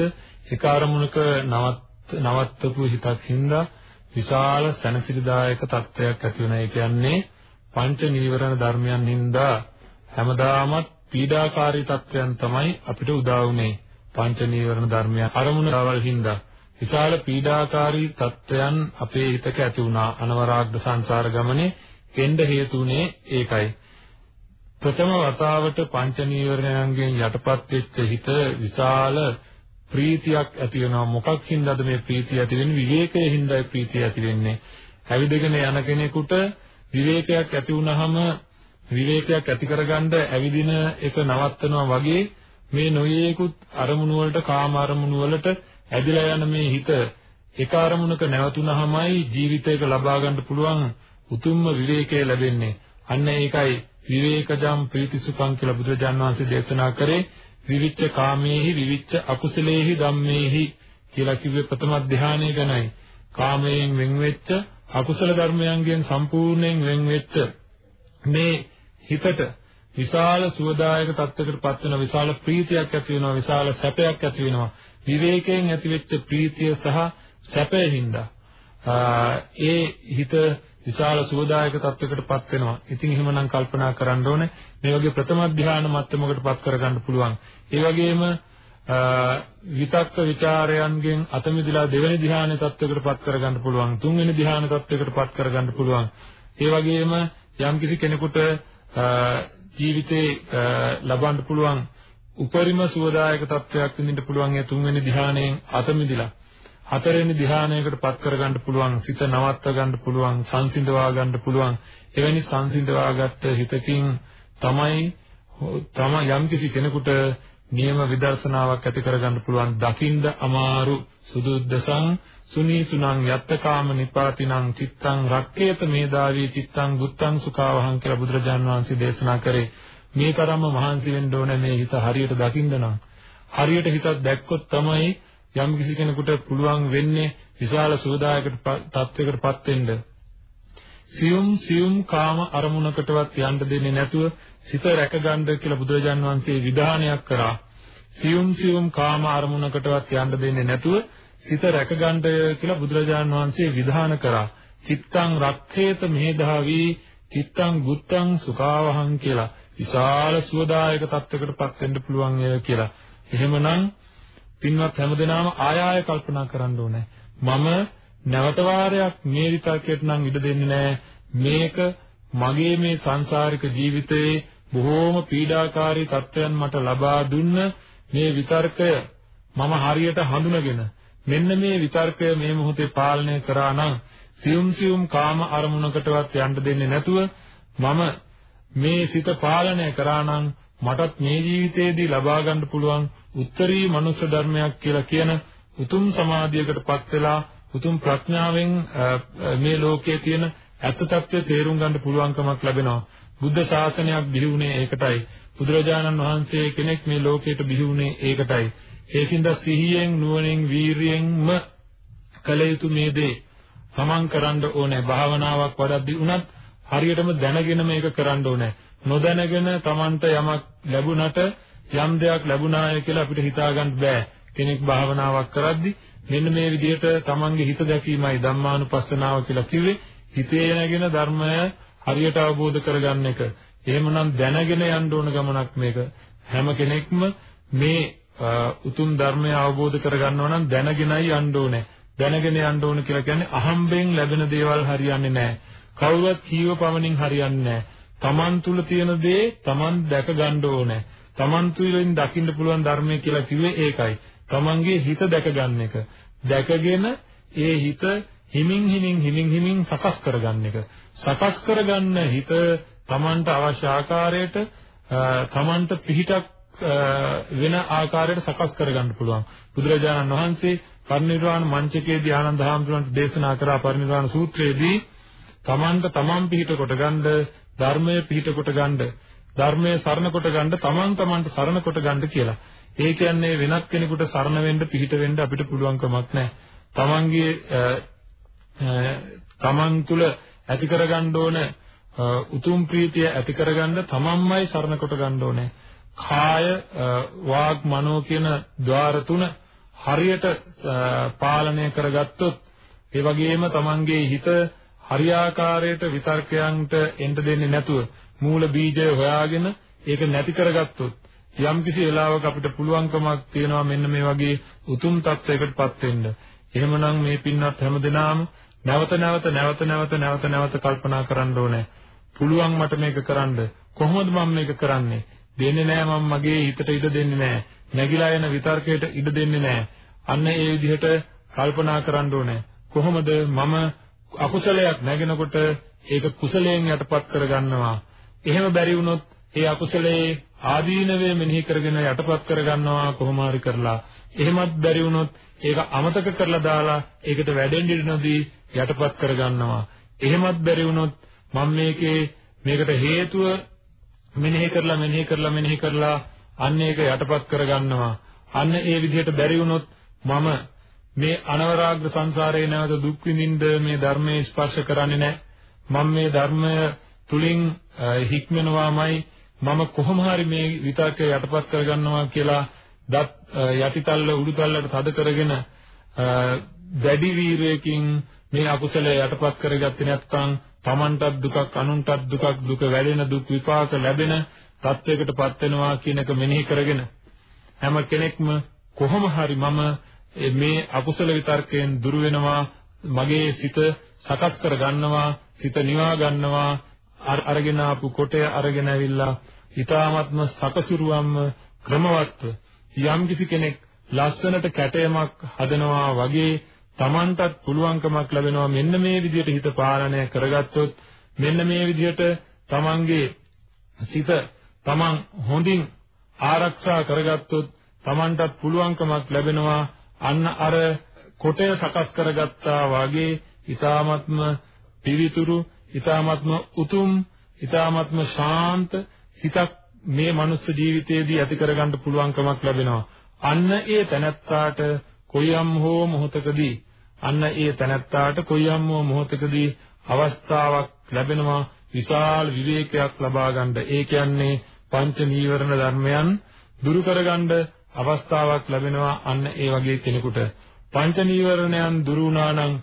ඒක අරමුණක නවත් නවත්තපු හිතක් හින්දා විශාල සැනසිරිදායක තත්ත්වයක් ඇති වෙනවා. ඒ කියන්නේ පංච නීවරණ ධර්මයන් හින්දා හැමදාමත් පීඩාකාරී තත්ත්වයන් තමයි අපිට උදා වුනේ. පංච නීවරණ ධර්මයන් අරමුණවල් හින්දා විශාල පීඩාකාරී තත්ත්වයන් අපේ හිතක ඇති වුණා. අනවරාග්ද සංසාර ගමනේ එන්න හේතු උනේ ඒකයි. ප්‍රථම වතාවට පංච නීවරණයන්ගෙන් යටපත් වෙච්ච හිත විශාල ප්‍රීතියක් ඇති වෙනවා මොකක් හින්දාද මේ ප්‍රීතිය ඇති වෙන්නේ විවේකයේ හින්දායි ප්‍රීතිය ඇති වෙන්නේ ඇවිදගෙන යන කෙනෙකුට විවේකයක් ඇති වුනහම විවේකයක් ඇති කරගන්න ඇවිදින එක නවත්තනවා වගේ මේ නොයේකුත් අරමුණු වලට කාම අරමුණු වලට ඇදිලා යන මේ හිත එක අරමුණක නැවතුනහමයි ජීවිතයක ලබා ගන්න පුළුවන් උතුම්ම විවේකය ලැබෙන්නේ. අන්න ඒකයි විවේකජම් ප්‍රීතිසුඛං කියලා බුදුරජාන් වහන්සේ දේශනා කරේ. විවිච්ඡ කාමේහි විවිච්ඡ අකුසලේහි ධම්මේහි කියලා කිව්වේ ප්‍රථම ධානය ගැනයි. කාමයෙන් වෙන් වෙච්ච අකුසල ධර්මයන්ගෙන් සම්පූර්ණයෙන් වෙන් වෙච්ච මේ හිතට විශාල සුවදායක තත්ත්වයකට පත් වෙන විශාල ප්‍රීතියක් ඇති වෙනවා විශාල සැපයක් ඇති වෙනවා. විවේකයෙන් ඇතිවෙච්ච ප්‍රීතිය සහ සැපය හින්දා ඒ හිත විශාල සුවදායක තත්වයකටපත් වෙනවා. ඉතින් එහෙමනම් කල්පනා කරන්න ඕනේ මේ වගේ ප්‍රථම ධ්‍යාන මට්ටමකටපත් කරගන්න පුළුවන්. ඒ වගේම විතක්ක ਵਿਚාරයන්ගෙන් අත මිදලා දෙවෙනි ධ්‍යාන තත්වයකටපත් කරගන්න පුළුවන්. තුන්වෙනි ධ්‍යාන තත්වයකටපත් කරගන්න පුළුවන්. ඒ වගේම යම්කිසි කෙනෙකුට ජීවිතේ ලබන්න පුළුවන් උපරිම සුවදායක තත්වයක් විඳින්න පුළුවන් ඒ තුන්වෙනි ධ්‍යානයෙන් අත මිදලා හතරවෙනි ධ්‍යානයකට පත් කරගන්න පුළුවන් සිත නවත්ව ගන්න පුළුවන් සංසිඳවා ගන්න පුළුවන්. එවැනි සංසිඳවාගත්ත හිතකින් තමයි තම යම්කිසි කෙනෙකුට නියම විදර්ශනාවක් ඇති කරගන්න පුළුවන්. දකින්ද අමාරු. සුදුද්දසං සුනීසුනං යත්තකාම නිපාතිනං චිත්තං රක්කේත මේදාවී චිත්තං බුත්තං සුඛාවහං කියලා බුදුරජාන් වහන්සේ දේශනා කරේ. මේ තරම්ම මහන්සි වෙන්න ඕනේ මේ හිත හරියට දකින්න නම් හරියට හිතක් දැක්කොත් තමයි යම් කිසි කෙනෙකුට පුළුවන් වෙන්නේ විශාල සුවදායක තත්වයකටපත් වෙන්න. සියුම් සියුම් කාම අරමුණකටවත් යන්න දෙන්නේ නැතුව සිත රැකගන්න කියලා බුදුරජාන් වහන්සේ විධානයක් කරා. සියුම් සියුම් කාම අරමුණකටවත් යන්න දෙන්නේ නැතුව සිත රැකගන්න කියලා බුදුරජාන් වහන්සේ විධාන කරා. චිත්තං රක්ඛේත මෙහෙදාවි චිත්තං ගුත්තං සුඛාවහං කියලා විශාල සුවදායක තත්වයකටපත් වෙන්න පුළුවන් කියලා. එහෙමනම් පින්වත් හැමදෙනාම ආය ආය කල්පනා කරන්න ඕනේ. මම නැවත වාරයක් මේ විතර්කයට නම් ඉඩ දෙන්නේ නැහැ. මේක මගේ මේ සංසාරික ජීවිතයේ බොහෝම පීඩාකාරී තත්ත්වයන් මට ලබා දුන්න මේ විතර්කය මම හරියට හඳුනගෙන මෙන්න මේ විතර්කය මේ මොහොතේ පාලනය කරා නම් සියුම් සියුම් කාම අරමුණකටවත් යන්න දෙන්නේ නැතුව මම මේ සිත පාලනය කරා නම් මටත් මේ ජීවිතයේදී ලබා ගන්න පුළුවන් උත්තරී මනුෂ්‍ය ධර්මයක් කියලා කියන උතුම් සමාධියකටපත් වෙලා උතුම් ප්‍රඥාවෙන් මේ ලෝකයේ තියෙන ඇත්ත తත්වය තේරුම් ගන්න පුළුවන්කමක් ලැබෙනවා. බුද්ධ ශාසනයක් බිහි වුණේ ඒකටයි. බුදුරජාණන් වහන්සේ කෙනෙක් මේ ලෝකයට බිහි වුණේ ඒකටයි. ඒකින්ද සිහියෙන් නුවණින් වීරියෙන්ම කළ යුතු මේ දේ තමන් කරන්න ඕනේ. භාවනාවක් වඩද්දී උනත් හරියටම දැනගෙන මේක කරන්න ඕනේ. නොදැනගෙන තමන්ට යමක් ලැබුණට යම් දෙයක් ලැබුණාය කියලා අපිට හිතා ගන්න බෑ. කෙනෙක් භාවනාවක් කරද්දී මෙන්න මේ විදිහට තමන්ගේ හිත දැකීමයි ධම්මානුපස්සනාව කියලා කිව්වේ. හිතේ නැගෙන ධර්මය හරියට අවබෝධ කරගන්න එක. එහෙමනම් දැනගෙන යන්න ඕන ගමනක් මේක. හැම කෙනෙක්ම මේ උතුම් ධර්මය අවබෝධ කරගන්නවා නම් දැනගෙනයි යන්න ඕනේ. දැනගෙන යන්න ඕන කියලා කියන්නේ අහම්බෙන් ලැබෙන දේවල් හරියන්නේ නැහැ. කවුරුත් කීව පමණින් හරියන්නේ නැහැ. Taman තුල තියෙන දේ Taman දැක ගන්න ඕනේ. Taman තුලින් දකින්න පුළුවන් ධර්මය කියලා කිව්වේ ඒකයි. Tamanගේ හිත දැක ගන්න එක. දැකගෙන ඒ හිත හිමින් හිමින් හිමින් හිමින් සකස් කරගන්න එක. සකස් කරගන්න හිත Tamanට අවශ්‍ය ආකාරයට Tamanට පිහිටක් වෙන ආකාරයට සකස් කරගන්න පුළුවන්. බුදුරජාණන් වහන්සේ පරිනිර්වාණ මංචකයේදී ආනන්ද හාමුදුරන්ට දේශනා කරා පරිනිර්වාණ සූත්‍රයේදී තමන්ට තමන් පිහිට කොට ගන්න ධර්මයේ පිහිට කොට ගන්න ධර්මයේ සරණ කොට ගන්න තමන් තමන්ට සරණ කොට ගන්න කියලා. ඒ කියන්නේ වෙනත් කෙනෙකුට සරණ වෙන්න පිහිට වෙන්න අපිට පුළුවන් කමක් නැහැ. තමන්ගේ තමන් තුල ඇති කරගන්න ඕන උතුම් ප්‍රීතිය ඇති කරගන්න තමන්මයි සරණ කොට ගන්න ඕනේ. කාය වාග් මනෝ කියන ద్వාර තුන හරියට පාලනය කරගත්තොත් ඒ වගේම තමන්ගේ හිත හරියාකාරයට විතර්කයන්ට එන්න දෙන්නේ නැතුව මූල බීජය හොයාගෙන ඒක නැති කරගත්තොත් යම්කිසි වෙලාවක අපිට පුළුවන්කමක් තියෙනවා මෙන්න මේ වගේ උතුම් තත්වයකටපත් වෙන්න. එහෙමනම් මේ පින්වත් හැමදෙනාම නැවත නැවත නැවත නැවත නැවත නැවත කල්පනා කරන්න ඕනේ. පුළුවන් මට මේක කරන්න. කොහොමද මම මේක කරන්නේ? දෙන්නේ නැහැ මම මගේ හිතට ඉඩ දෙන්නේ නැහැ. නැగిලා යන විතර්කයට ඉඩ දෙන්නේ නැහැ. අන්න ඒ විදිහට කල්පනා කරන්න ඕනේ. කොහොමද මම අකුසලයක් නැගෙනකොට ඒක කුසලයෙන් යටපත් කරගන්නවා. එහෙම බැරි වුණොත් ඒ අකුසලයේ ආදීනවේ මෙනෙහි කරගෙන යටපත් කරගන්නවා කොහොම හරි කරලා. එහෙමත් බැරි වුණොත් ඒක අමතක කරලා දාලා ඒකට වැඩෙන්න ඉඩ නොදී යටපත් කරගන්නවා. එහෙමත් බැරි වුණොත් මම මේකේ මේකට හේතුව මෙනෙහි කරලා මෙනෙහි කරලා මෙනෙහි කරලා අන්න ඒක යටපත් කරගන්නවා. අන්න ඒ විදිහට බැරි වුණොත් මම මේ අනවරාග්‍ර සංසාරේ නැවත දුක් විඳින්න මේ ධර්මයේ ස්පර්ශ කරන්නේ නැහැ. මම මේ ධර්මය තුලින් හික්මනවාමයි මම කොහොම හරි මේ විතර්කය යටපත් කරගන්නවා කියලා දත් යටිතල්ල උඩුතල්ලට තද කරගෙන දැඩි වීරයකින් මේ අකුසලය යටපත් කරගත්තේ නැත්නම් Tamanටත් දුකක් අනුන්ටත් දුකක් දුක වැඩෙන දුක් විපාක ලැබෙන තත්වයකටපත් වෙනවා කියන එක මෙනෙහි කරගෙන හැම කෙනෙක්ම කොහොම හරි මම මේ අකුසල විතර්කයෙන් දුර වෙනවා මගේ සිත සකස් කර ගන්නවා සිත නිවා ගන්නවා අරගෙන ආපු කොටය අරගෙන ඇවිල්ලා ඊ타ත්ම සකසුරුවම්ම ක්‍රමවත්ව යම් කිසි කෙනෙක් ලස්සනට කැටයමක් හදනවා වගේ Tamanටත් පුළුවන්කමක් ලැබෙනවා මෙන්න මේ විදිහට හිත පාලනය කරගත්තොත් මෙන්න මේ විදිහට Tamanගේ සිත Taman හොඳින් ආරක්ෂා කරගත්තොත් Tamanටත් පුළුවන්කමක් ලැබෙනවා අන්න අර කොටය සකස් කරගත්තා වාගේ ඊ타මත්ම පිවිතුරු ඊ타මත්ම උතුම් ඊ타මත්ම ශාන්ත හිතක් මේ මනුස්ස ජීවිතයේදී ඇති කරගන්න පුළුවන්කමක් ලැබෙනවා. අන්න ඒ තැනැත්තාට කොයම් හෝ මොහොතකදී අන්න ඒ තැනැත්තාට කොයම් හෝ මොහොතකදී අවස්ථාවක් ලැබෙනවා විශාල විවේකයක් ලබා ගන්න. ඒ කියන්නේ පංච නීවරණ ධර්මයන් දුරු කරගන්න අවස්ථාවක් ලැබෙනවා අන්න ඒ වගේ කෙනෙකුට. පංච නීවරණයන් දුරු වුණා නම්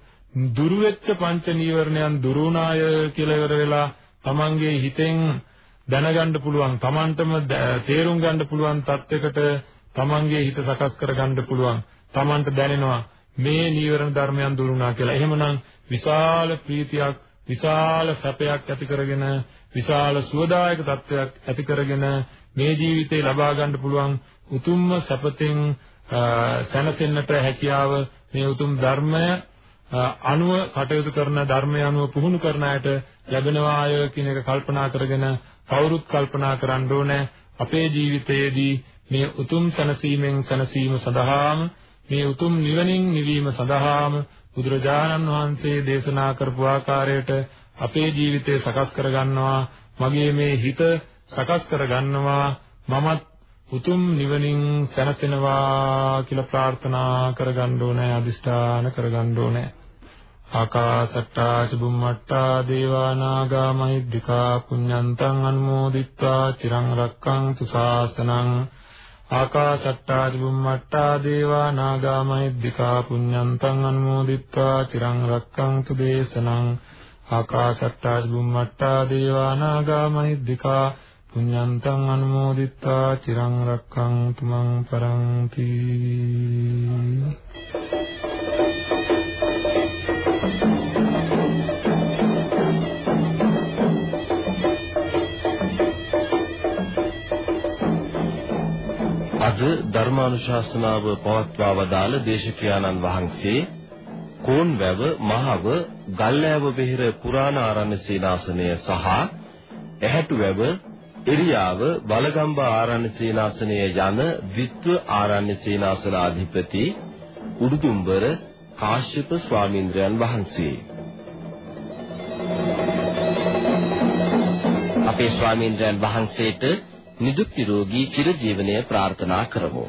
දුරු වෙච්ච පංච නීවරණයන් දුරු වුණාය කියලා ඉවර වෙලා තමන්ගේ හිතෙන් දැනගන්න පුළුවන් තමන්ටම තේරුම් ගන්න පුළුවන් තත්යකට තමන්ගේ හිත සකස් කරගන්න පුළුවන් තමන්ට දැනෙනවා මේ නීවරණ ධර්මයන් දුරු වුණා කියලා. එහෙමනම් විශාල ප්‍රීතියක් විශාල සැපයක් ඇති කරගෙන විශාල සුවදායක තත්වයක් ඇති කරගෙන මේ ජීවිතේ ලබා ගන්න පුළුවන් උතුම්ම සැපතෙන් සැනසෙන්නට හැකියාව මේ උතුම් ධර්මය අනුව කටයුතු කරන ධර්මය අනුව පුහුණු කරන අයට ලැබෙනවාය කියන එක කල්පනා කරගෙන කවුරුත් කල්පනා කරන්න ඕනේ. අපේ ජීවිතයේදී මේ උතුම් සැනසීමෙන් සැනසීම සඳහාම මේ උතුම් නිවනින් නිවීම සඳහාම බුදුරජාණන් වහන්සේ දේශනා කරපු ආකාරයට අපේ ජීවිතය සකස් කරගන්නවා. මගේ මේ හිත සකස් කරගන්නවා. මමත් උතුම් නිවනින් සැනසෙනවා කියලා ප්‍රාර්ථනා කරගන්න ඕනේ අදිෂ්ඨාන කරගන්න ඕනේ. ආකාසට්ටා චුම්මට්ටා දේවානාගා මහිද්దికා පුඤ්ඤන්තං අනුමෝදිත්වා චිරං රක්ඛන්තු ශාසනං ආකාසට්ටා චුම්මට්ටා දේවානාගා මහිද්దికා පුඤ්ඤන්තං අනුමෝදිත්වා චිරං රක්ඛන්තු දේශනං. ආකාසට්ටා චුම්මට්ටා දේවානාගා මහිද්దికා පුඤ්ඤන්තං අනුමෝදිත්වා චිරං රක්ඛන්තු මං පරන්ති. අද ධර්මානුශාසනාව පවත්වා වදාළ දේශකයාණන් වහන්සේ කෝන්වැව මහව ගල්ලෑව වෙහෙර පුරාණ ආරණ්‍ය සේනාසනය සහ ඇහැටුවැව එරියාව බලගම්බ ආරණ්‍ය සේනාසනය යන විත්ව ආරණ්‍ය සේනාසනාධිපති උඩුදුම්බර කාශ්‍යප ස්වාමීන්ද්‍රයන් වහන්සේ අපේ ස්වාමීන්ද්‍රයන් වහන්සේට නිදුක් නිරෝගී චිරජීවනය ප්‍රාර්ථනා කරමු.